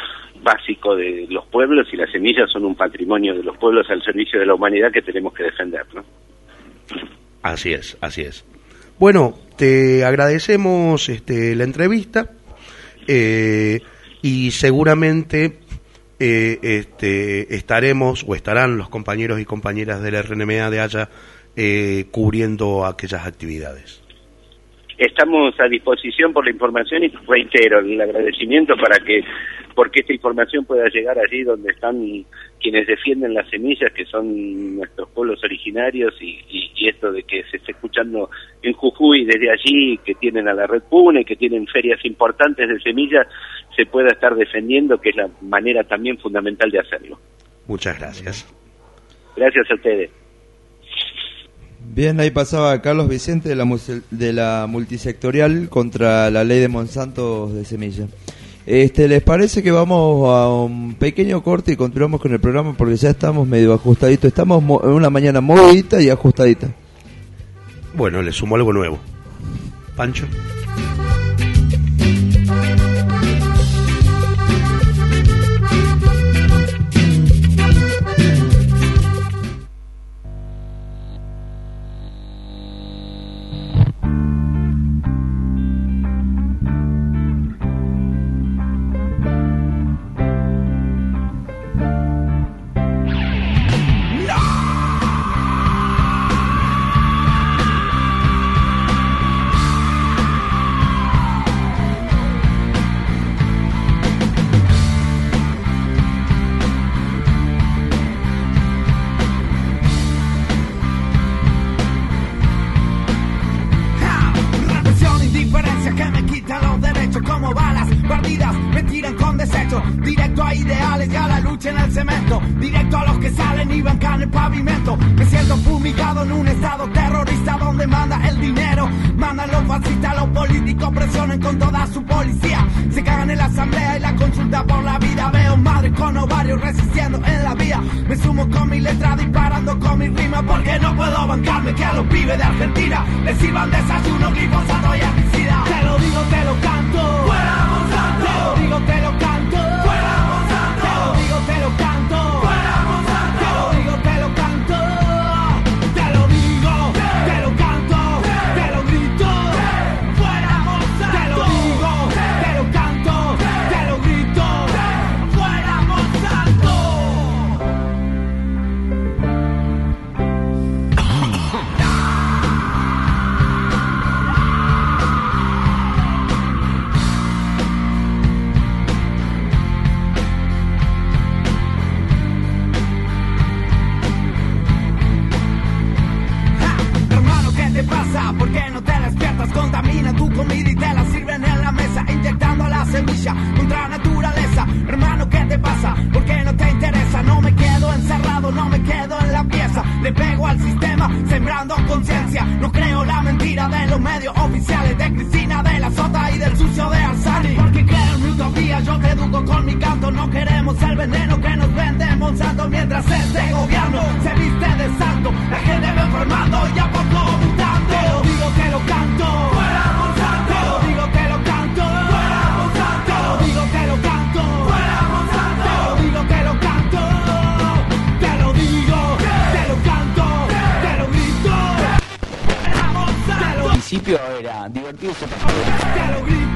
S23: básico de los pueblos y las semillas son un patrimonio de los pueblos al servicio de la humanidad que tenemos que defender, ¿no?
S2: Así es, así es. Bueno, te agradecemos este, la entrevista. Eh, y seguramente eh, este, estaremos o estarán los compañeros y compañeras del RNMA de allá eh, cubriendo aquellas actividades.
S23: Estamos a disposición por la información y reitero el agradecimiento para que porque esta información pueda llegar allí donde están quienes defienden las semillas, que son nuestros pueblos originarios, y, y- esto de que se esté escuchando en Jujuy desde allí, que tienen a la Red Pune, que tienen ferias importantes de semillas, se pueda estar defendiendo, que es la manera también fundamental de hacerlo.
S2: Muchas gracias.
S23: Gracias a ustedes.
S1: Bien, ahí pasaba Carlos Vicente de la, de la multisectorial contra la ley de Monsanto de semilla. Este, ¿Les parece que vamos a un pequeño corte y continuamos con el programa? Porque ya estamos medio ajustaditos. Estamos mo- en una mañana movidita y ajustadita.
S2: Bueno, le sumo algo nuevo. Pancho.
S24: Consulta por la vida. Veo madres con ovarios resistiendo en la vía. Me sumo con mi letra disparando con mi rima porque no puedo bancarme que a los pibes de Argentina les sirvan desayuno, glifosato y herbicida. Te lo digo, te lo canto. Fuera Monsanto. Te lo digo, oficiales, de Cristina, de la Sota y del sucio de Arzani. Porque creo en mi utopía, yo te educo con mi canto. No queremos el veneno que nos vende Monsanto mientras este gobierno se viste de santo. La gente va enfermando y a
S25: era divertirse.
S24: Te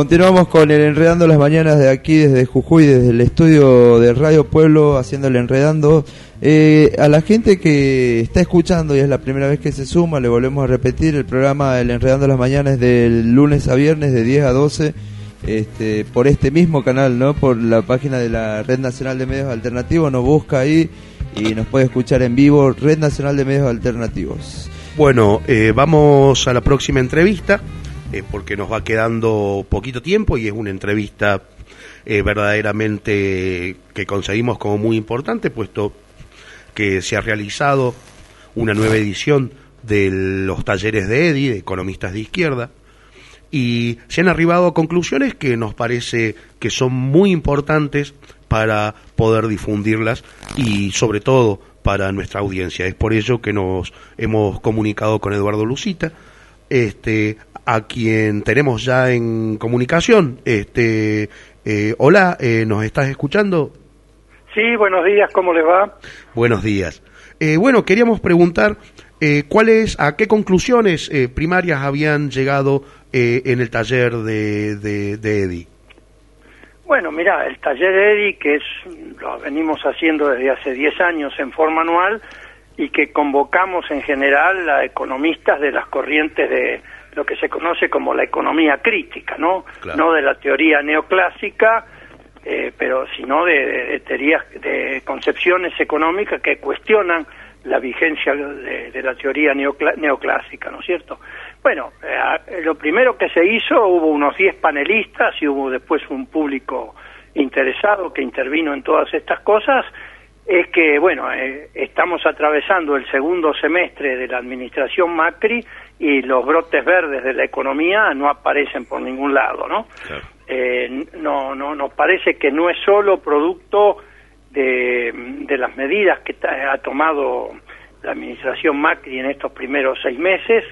S1: Continuamos con el Enredando las Mañanas de aquí, desde Jujuy, desde el estudio de Radio Pueblo, haciendo el Enredando. Eh, a la gente que está escuchando y es la primera vez que se suma, le volvemos a repetir, el programa El Enredando las Mañanas del lunes a viernes de 10 a 12, este, por este mismo canal, ¿no? Por la página de la Red Nacional de Medios Alternativos, nos busca ahí y nos puede escuchar en vivo, Red Nacional de Medios Alternativos.
S2: Bueno, eh, vamos a la próxima entrevista, eh, porque nos va quedando poquito tiempo y es una entrevista eh, verdaderamente que conseguimos como muy importante, puesto que se ha realizado una nueva edición de los talleres de EDI, de economistas de izquierda, y se han arribado a conclusiones que nos parece que son muy importantes para poder difundirlas y sobre todo para nuestra audiencia. Es por ello que nos hemos comunicado con Eduardo Lucita, este, a quien tenemos ya en comunicación. Este, eh, hola, eh, ¿nos estás escuchando?
S26: Sí, buenos días, ¿cómo les va?
S2: Buenos días. Eh, bueno, queríamos preguntar eh, cuáles, a qué conclusiones eh, primarias habían llegado eh, en el taller de, de, de EDI.
S26: Bueno, mira, el taller de EDI, que es lo venimos haciendo desde hace 10 años en forma anual y que convocamos en general a economistas de las corrientes de lo que se conoce como la economía crítica, ¿no?
S27: Claro.
S26: No de la teoría neoclásica, eh, pero sino de, de- teorías, de concepciones económicas que cuestionan la vigencia de, de la teoría neoclásica, ¿no es cierto? Bueno, eh, lo primero que se hizo, hubo unos 10 panelistas y hubo después un público interesado que intervino en todas estas cosas, es que, bueno, eh, estamos atravesando el segundo semestre de la administración Macri y los brotes verdes de la economía no aparecen por ningún lado, ¿no? Eh, no, no, nos parece que no es solo producto de, de las medidas que ha tomado la administración Macri en estos primeros seis meses,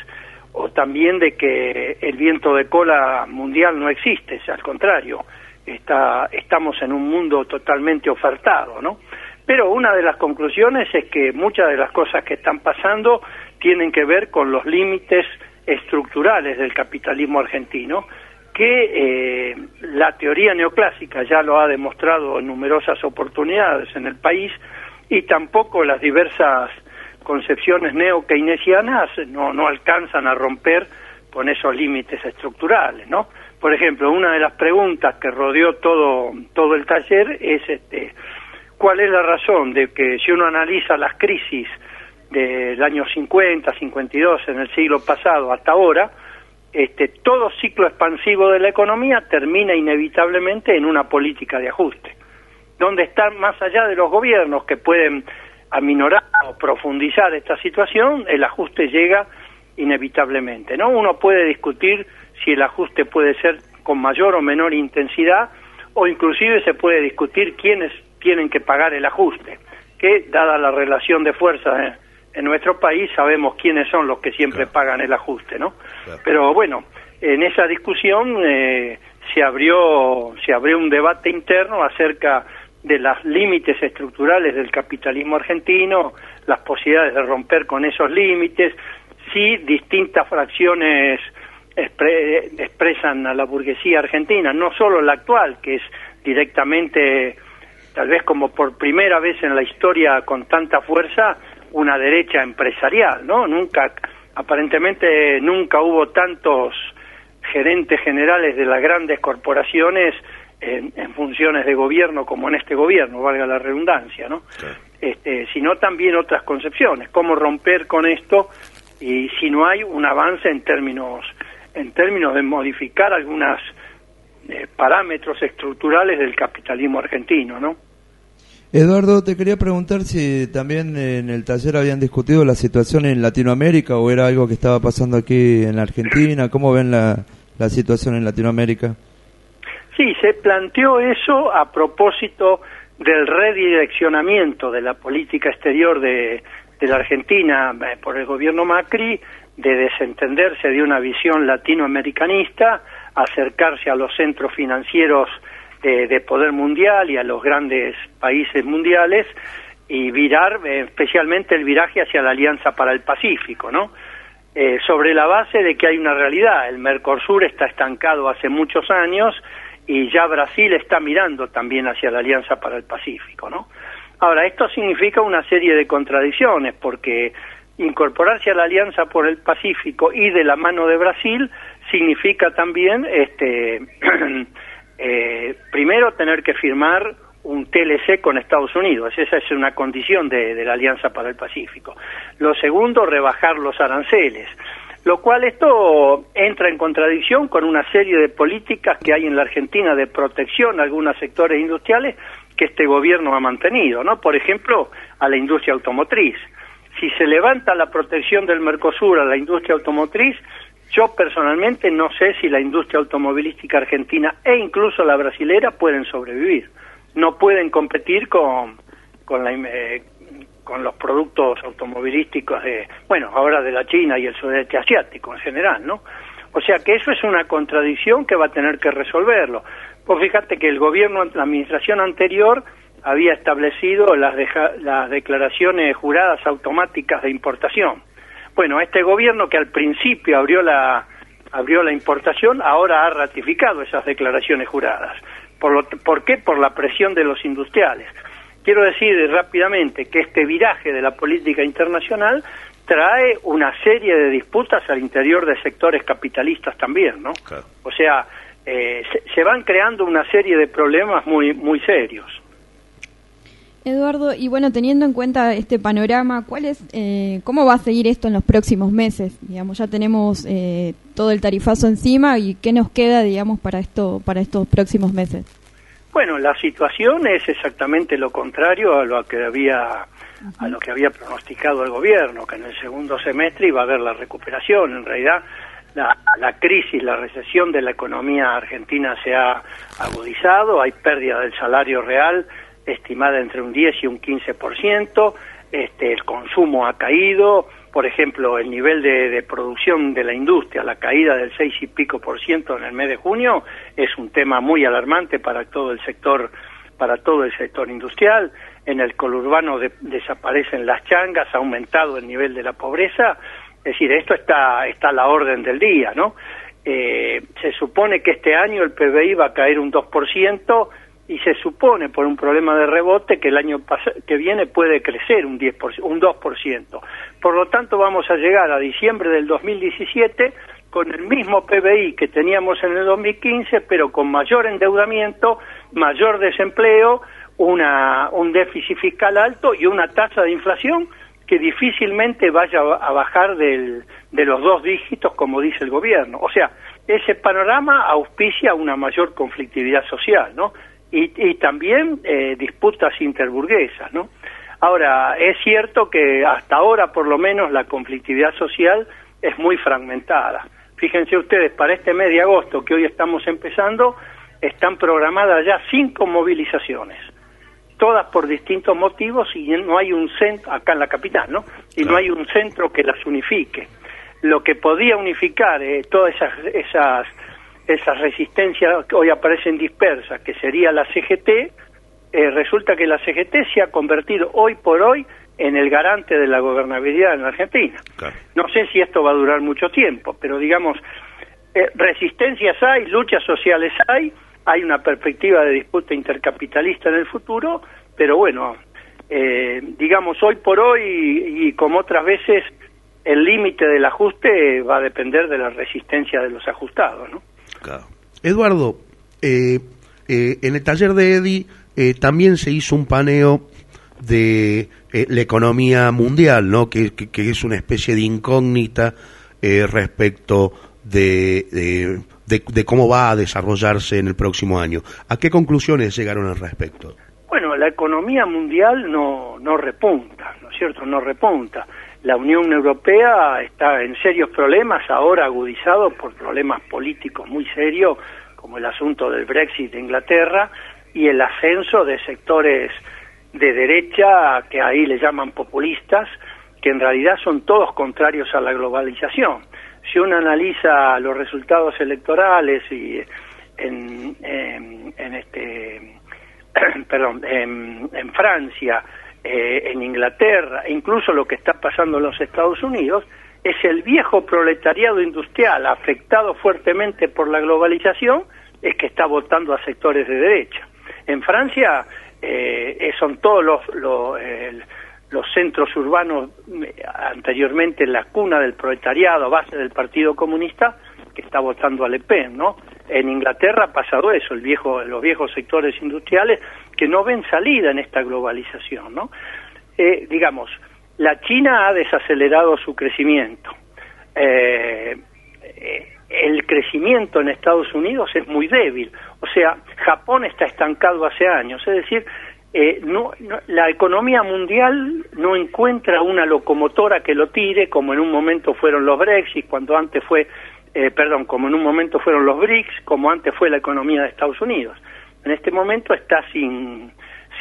S26: o también de que el viento de cola mundial no existe, al contrario, está, estamos en un mundo totalmente ofertado, ¿no? Pero una de las conclusiones es que muchas de las cosas que están pasando tienen que ver con los límites estructurales del capitalismo argentino, que eh, la teoría neoclásica ya lo ha demostrado en numerosas oportunidades en el país y tampoco las diversas concepciones neo-keynesianas no, no alcanzan a romper con esos límites estructurales, ¿no? Por ejemplo, una de las preguntas que rodeó todo, todo el taller es este, ¿cuál es la razón de que si uno analiza las crisis del año 50, 52 en el siglo pasado hasta ahora, este, todo ciclo expansivo de la economía termina inevitablemente en una política de ajuste. ¿Dónde están más allá de los gobiernos que pueden aminorar o profundizar esta situación? El ajuste llega inevitablemente, ¿no? Uno puede discutir si el ajuste puede ser con mayor o menor intensidad o inclusive se puede discutir quiénes tienen que pagar el ajuste, que dada la relación de fuerzas en, en nuestro país sabemos quiénes son los que siempre pagan el ajuste, ¿no? Pero bueno, en esa discusión eh, se abrió se abrió un debate interno acerca de los límites estructurales del capitalismo argentino, las posibilidades de romper con esos límites, si distintas fracciones expre- expresan a la burguesía argentina, no solo la actual, que es directamente, tal vez como por primera vez en la historia con tanta fuerza, una derecha empresarial, ¿no? Nunca, aparentemente nunca hubo tantos gerentes generales de las grandes corporaciones en, en funciones de gobierno como en este gobierno, valga la redundancia, ¿no? Este, sino también otras concepciones, cómo romper con esto y si no hay un avance en términos en términos de modificar algunos parámetros estructurales del capitalismo argentino, ¿no?
S1: Eduardo, te quería preguntar si también en el taller habían discutido la situación en Latinoamérica o era algo que estaba pasando aquí en la Argentina. ¿Cómo ven la, la situación en Latinoamérica?
S26: Sí, se planteó eso a propósito del redireccionamiento de la política exterior de, de la Argentina eh, por el gobierno Macri, de desentenderse de una visión latinoamericanista, acercarse a los centros financieros de, de poder mundial y a los grandes países mundiales y virar eh, especialmente el viraje hacia la Alianza para el Pacífico, ¿no? Eh, sobre la base de que hay una realidad, el Mercosur está estancado hace muchos años y ya Brasil está mirando también hacia la Alianza para el Pacífico, ¿no? Ahora, esto significa una serie de contradicciones porque incorporarse a la Alianza por el Pacífico y de la mano de Brasil significa también este eh, primero tener que firmar un TLC con Estados Unidos, esa es una condición de, de, la Alianza para el Pacífico. Lo segundo, rebajar los aranceles, lo cual esto entra en contradicción con una serie de políticas que hay en la Argentina de protección a algunos sectores industriales que este gobierno ha mantenido, ¿no? Por ejemplo, a la industria automotriz. Si se levanta la protección del Mercosur a la industria automotriz, yo personalmente no sé si la industria automovilística argentina e incluso la brasilera pueden sobrevivir. No pueden competir con, con, la, eh, con los productos automovilísticos de, bueno, ahora de la China y el sudeste asiático en general, ¿no? O sea que eso es una contradicción que va a tener que resolverlo. Pues fíjate que el gobierno, la administración anterior había establecido las, deja, las declaraciones juradas automáticas de importación. Bueno, este gobierno que al principio abrió la, abrió la importación, ahora ha ratificado esas declaraciones juradas. ¿Por, lo, ¿Por qué? Por la presión de los industriales. Quiero decir rápidamente que este viraje de la política internacional trae una serie de disputas al interior de sectores capitalistas también, ¿no? Claro. O sea, eh, se, se, van creando una serie de problemas muy, muy serios.
S3: Eduardo, y bueno, teniendo en cuenta este panorama, ¿cuál es, eh, ¿cómo va a seguir esto en los próximos meses? Digamos, ya tenemos eh, todo el tarifazo encima y ¿qué nos queda, digamos, para esto, para estos próximos meses?
S26: Bueno, la situación es exactamente lo contrario a lo que había a lo que había pronosticado el gobierno, que en el segundo semestre iba a haber la recuperación. En realidad, la, la crisis, la recesión de la economía argentina se ha agudizado, hay pérdida del salario real estimada entre un 10 y un 15%, este, el consumo ha caído, por ejemplo, el nivel de, de, producción de la industria, la caída del 6 y pico por ciento en el mes de junio, es un tema muy alarmante para todo el sector, para todo el sector industrial. En el conurbano de, desaparecen las changas, ha aumentado el nivel de la pobreza. Es decir, esto está, está a la orden del día, ¿no? Eh, se supone que este año el PBI va a caer un 2%, y se supone por un problema de rebote que el año que viene puede crecer un 10%, un 2%. Por lo tanto, vamos a llegar a diciembre del 2017 con el mismo PBI que teníamos en el 2015, pero con mayor endeudamiento, mayor desempleo, una, un déficit fiscal alto y una tasa de inflación que difícilmente vaya a bajar del, de los dos dígitos, como dice el gobierno. O sea, ese panorama auspicia una mayor conflictividad social, ¿no? Y, y también eh, disputas interburguesas, ¿no? Ahora, es cierto que hasta ahora, por lo menos, la conflictividad social es muy fragmentada. Fíjense ustedes, para este mes de agosto que hoy estamos empezando, están programadas ya cinco movilizaciones, todas por distintos motivos y no hay un centro, acá en la capital, ¿no? Y no hay un centro que las unifique. Lo que podía unificar eh, todas esas, esas, esas resistencias que hoy aparecen dispersas, que sería la CGT, eh, resulta que la CGT se ha convertido hoy por hoy en el garante de la gobernabilidad en la Argentina. No sé si esto va a durar mucho tiempo, pero digamos, eh, resistencias hay, luchas sociales hay, hay una perspectiva de disputa intercapitalista en el futuro, pero bueno, eh, digamos, hoy por hoy y, y como otras veces, el límite del ajuste va a depender de la resistencia de los ajustados, ¿no?
S2: Eduardo, eh, eh, en el taller de Edi eh, también se hizo un paneo de eh, la economía mundial, ¿no? Que, que- que es una especie de incógnita eh, respecto de, de, de- de cómo va a desarrollarse en el próximo año. ¿A qué conclusiones llegaron al respecto?
S26: Bueno, la economía mundial no, no repunta, ¿no es cierto? No repunta. La Unión Europea está en serios problemas, ahora agudizado por problemas políticos muy serios, como el asunto del Brexit de Inglaterra y el ascenso de sectores de derecha que ahí le llaman populistas, que en realidad son todos contrarios a la globalización. Si uno analiza los resultados electorales y en, en- en este perdón, en, en Francia, eh, en Inglaterra, incluso lo que está pasando en los Estados Unidos, es el viejo proletariado industrial afectado fuertemente por la globalización, es que está votando a sectores de derecha. En Francia eh, eh, son todos los, los, el- los centros urbanos eh, anteriormente la cuna del proletariado, base del Partido Comunista, que está votando a Le Pen, ¿no? En Inglaterra ha pasado eso, el viejo, los viejos sectores industriales que no ven salida en esta globalización, ¿no? Eh, digamos, la China ha desacelerado su crecimiento. Eh, eh, el crecimiento en Estados Unidos es muy débil. O sea, Japón está estancado hace años. Es decir, eh, no, la economía mundial no encuentra una locomotora que lo tire, como en un momento fueron los Brexit, cuando antes fue, eh, perdón, como en un momento fueron los BRICS, como antes fue la economía de Estados Unidos. En este momento está sin,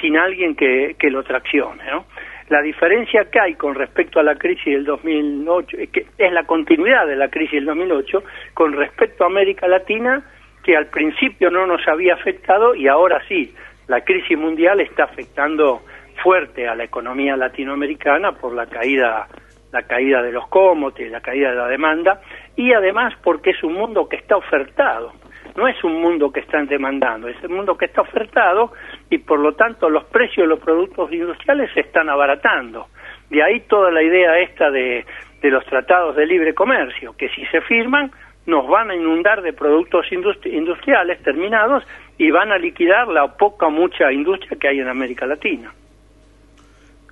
S26: sin alguien que, lo traccione, ¿no? La diferencia que hay con respecto a la crisis del 2008, eh, que es la continuidad de la crisis del 2008, con respecto a América Latina, que al principio no nos había afectado y ahora sí, la crisis mundial está afectando fuerte a la economía latinoamericana por la caída la caída de los commodities, la caída de la demanda y además porque es un mundo que está ofertado, no es un mundo que están demandando, es un mundo que está ofertado y por lo tanto los precios de los productos industriales se están abaratando. De ahí toda la idea esta de, de los tratados de libre comercio, que si se firman nos van a inundar de productos industri- industriales terminados y van a liquidar la poca o mucha industria que hay en América Latina.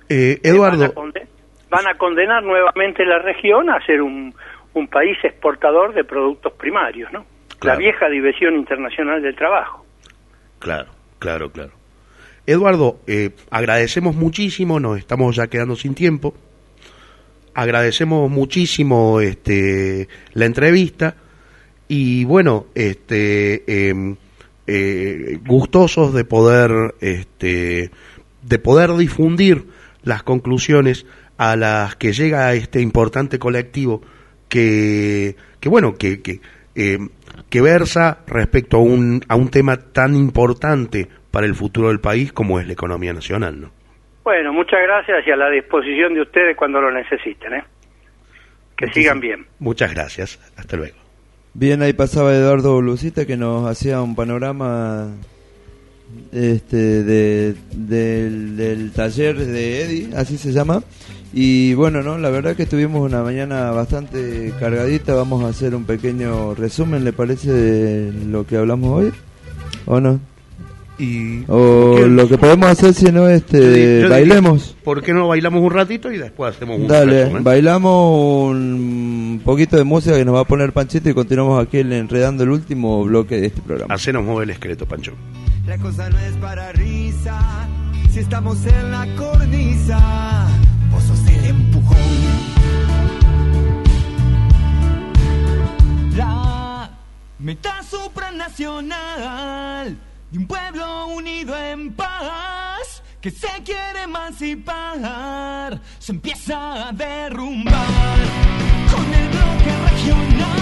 S2: Eh, Eduardo,
S26: Van a condenar nuevamente la región a ser un, un país exportador de productos primarios, ¿no?
S2: Claro.
S26: La vieja división internacional del trabajo.
S2: Claro, claro, claro. Eduardo, eh, agradecemos muchísimo, nos estamos ya quedando sin tiempo. Agradecemos muchísimo este, la entrevista y bueno, este, em, eh, gustosos de poder, este, de poder difundir las conclusiones a las que llega este importante colectivo que, que bueno, que, que, em, que versa respecto a un, a un tema tan importante para el futuro del país como es la economía nacional, ¿no?
S26: Bueno, muchas gracias y a la disposición de ustedes cuando lo necesiten, ¿eh? Que sigan bien.
S2: Muchas gracias. Hasta luego.
S1: Bien, ahí pasaba Eduardo Lucita que nos hacía un panorama este de, del, del taller de Eddie, así se llama. Y bueno, no, la verdad que tuvimos una mañana bastante cargadita. Vamos a hacer un pequeño resumen, ¿le parece de lo que hablamos hoy? ¿O no?
S2: Y
S1: O lo que podemos hacer si no, este,
S2: diría,
S1: bailemos.
S2: ¿Por qué no bailamos un ratito y después hacemos un
S1: Dale,
S2: resumen?
S1: bailamos un poquito de música que nos va a poner Panchito y continuamos aquí en- enredando el último bloque de este programa.
S2: Hacenos mover el esqueleto, Pancho.
S17: La cosa no es para risa, si estamos en la cornisa, vos sos el empujón. La meta supranacional de un pueblo unido en paz que se quiere emancipar. Se empieza a derrumbar con el bloque regional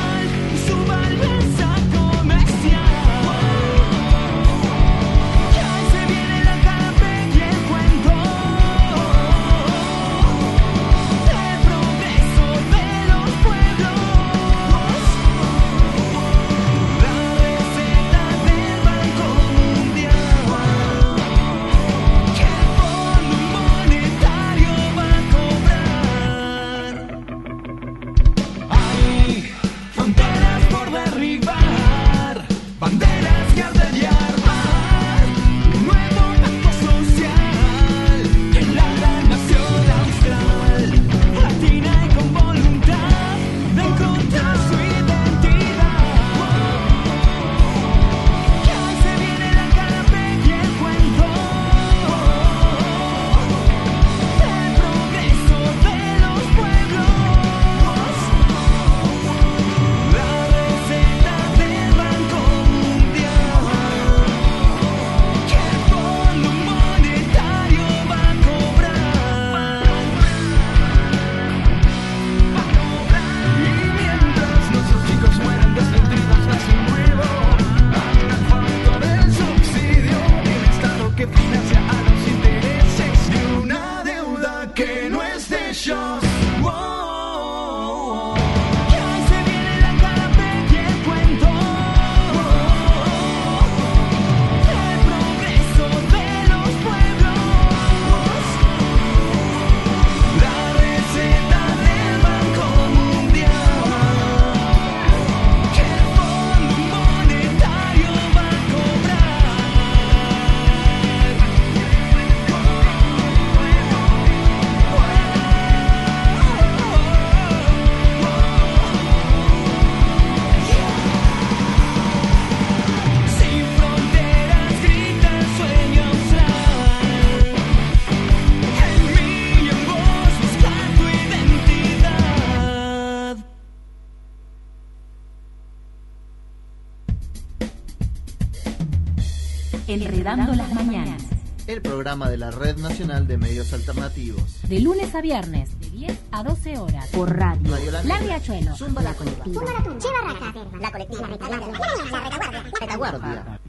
S14: Las Mañanas.
S15: El programa de la Red Nacional de Medios Alternativos.
S14: De lunes a viernes, de 10 a 12 horas. Por radio.
S15: radio la,
S14: la Riachuelo.
S16: Zumba la Colectiva. La Che Barraca. La Colectiva. La Retaguardia.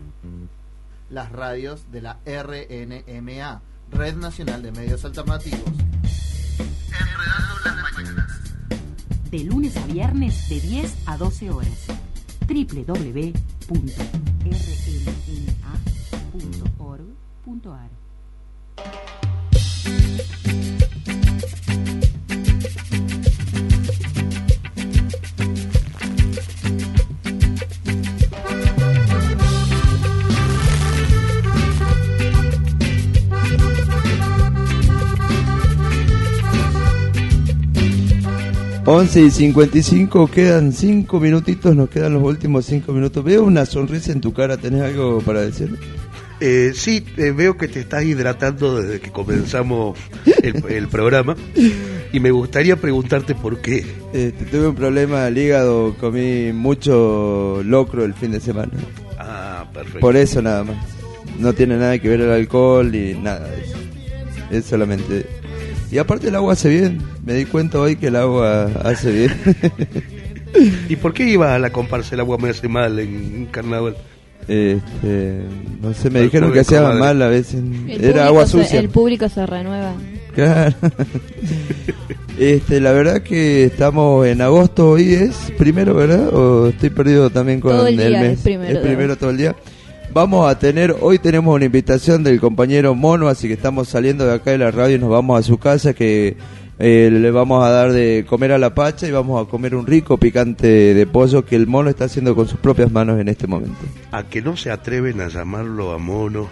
S15: Las radios de la RNMA. Red Nacional de Medios Alternativos.
S14: De lunes a viernes, de 10 a 12 horas. www
S1: 12 y 55, quedan 5 minutitos, nos quedan los últimos 5 minutos. Veo una sonrisa en tu cara, ¿tenés algo para decir?
S2: Eh, sí, eh, veo que te estás hidratando desde que comenzamos el, programa y me gustaría preguntarte por qué.
S1: Este, tuve un problema al hígado, comí mucho locro el fin de semana.
S2: Ah, perfecto.
S1: Por eso nada más. No tiene nada que ver el alcohol y nada de eso. Es solamente y aparte el agua hace bien. Me di cuenta hoy que el agua hace bien.
S2: ¿Y por qué ibas a la comparsa el agua me hace mal en carnaval?
S1: Este, no sé, me dijeron que hacía mal a veces.
S3: El
S1: Era
S3: público
S1: agua
S3: se-
S1: sucia.
S3: el público se renueva.
S1: Claro. Este, la verdad que estamos en agosto, hoy es primero, ¿verdad? O estoy perdido también con
S3: Todo el día
S1: mes.
S3: es primero de agosto.
S1: todo el día. Vamos a tener, hoy tenemos una invitación del compañero Mono, así que estamos saliendo de acá de la radio y nos vamos a su casa que eh, le vamos a dar de comer a la pacha y vamos a comer un rico picante de pollo que el mono está haciendo con sus propias manos en este momento.
S2: A que no se atreven a llamarlo a mono.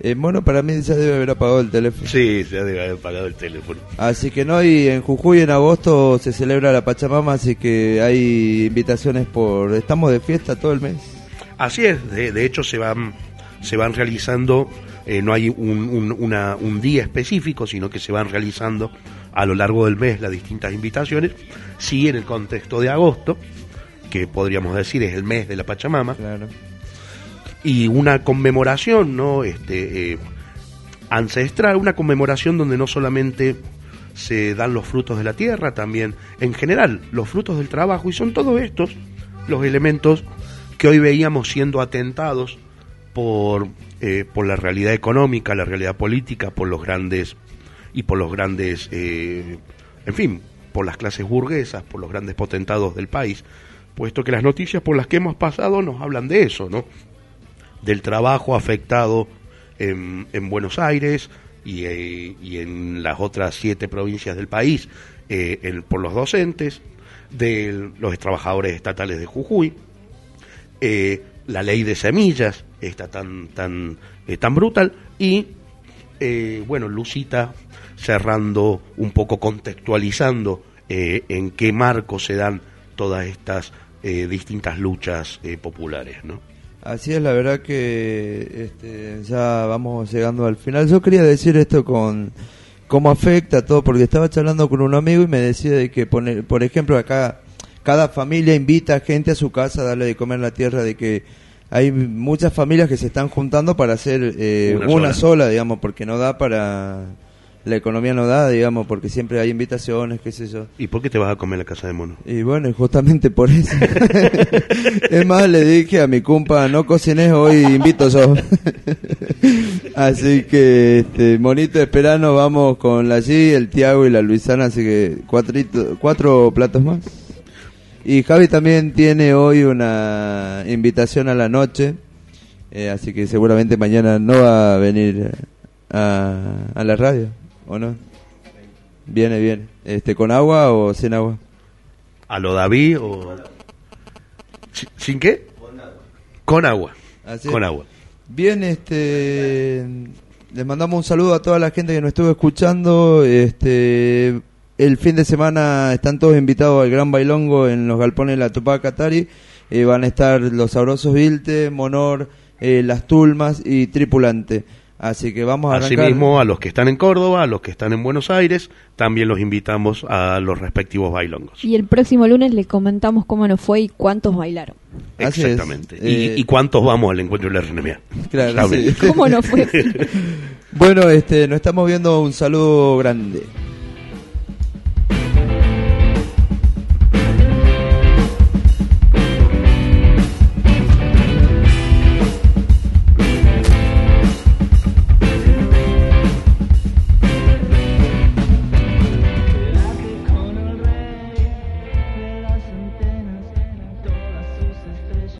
S1: El mono para mí ya debe haber apagado el teléfono.
S2: Sí, se debe haber apagado el teléfono.
S1: Así que no, y en Jujuy en agosto se celebra la Pachamama, así que hay invitaciones por... Estamos de fiesta todo el mes.
S2: Así es, de, de hecho se van, se van realizando, eh, no hay un, un- una- un día específico, sino que se van realizando a lo largo del mes las distintas invitaciones. Sí, en el contexto de agosto, que podríamos decir es el mes de la Pachamama. Y una conmemoración, ¿no? Este, eh, ancestral, una conmemoración donde no solamente se dan los frutos de la tierra, también en general los frutos del trabajo, y son todos estos los elementos que hoy veíamos siendo atentados por, eh, por la realidad económica, la realidad política, por los grandes y por los grandes, eh, en fin, por las clases burguesas, por los grandes potentados del país, puesto que las noticias por las que hemos pasado nos hablan de eso, ¿no? Del trabajo afectado en, en Buenos Aires y, eh, y en las otras siete provincias del país eh, el- por los docentes, de los trabajadores estatales de Jujuy, eh, la ley de semillas está tan tan eh, tan brutal y eh, bueno Lucita cerrando un poco contextualizando eh, en qué marco se dan todas estas eh, distintas luchas populares no
S1: Así es, la verdad que este, ya vamos llegando al final. Yo quería decir esto con cómo afecta todo, porque estaba charlando con un amigo y me decía de que, poner, por ejemplo, acá cada familia invita a gente a su casa a darle de comer la tierra, de que hay muchas familias que se están juntando para hacer eh,
S2: Una
S1: una,
S2: sola.
S1: sola. digamos, porque no da para... La economía no da, digamos, porque siempre hay invitaciones, qué sé yo.
S2: ¿y por qué te vas a comer la casa de mono?
S1: Y bueno, justamente por eso. es más, le dije a mi compa, no cocines hoy, invito yo. así que, este, monito, esperanos, vamos con la G, el Tiago y la Luisana, así que cuatrito, cuatro platos más. Y Javi también tiene hoy una invitación a la noche, eh, así que seguramente mañana no va a venir a, a la radio, ¿o no? Viene, viene. Este, ¿Con agua o sin agua?
S2: a lo David o ¿Sin- sin qué con agua
S1: Así
S2: con
S1: es.
S2: agua
S1: Bien, este, les mandamos un saludo a toda la gente que nos estuvo escuchando. Este, el fin de semana están todos invitados al Gran Bailongo en los galpones de la Tupac Katari. Eh, van a estar los sabrosos Vilte, Monor, eh, las Tulmas y Tripulante. Así que vamos a arrancar.
S2: Asimismo, a los que están en Córdoba, a los que están en Buenos Aires, también los invitamos a los respectivos bailongos.
S3: Y el próximo lunes le comentamos cómo nos fue y cuántos bailaron.
S1: Así es.
S2: Exactamente.
S1: Eh,
S2: ¿Y, y cuántos vamos al encuentro de la RNMA?
S1: Claro, sí.
S3: ¿Cómo no fue?
S1: bueno, este, nos estamos viendo. Un saludo grande.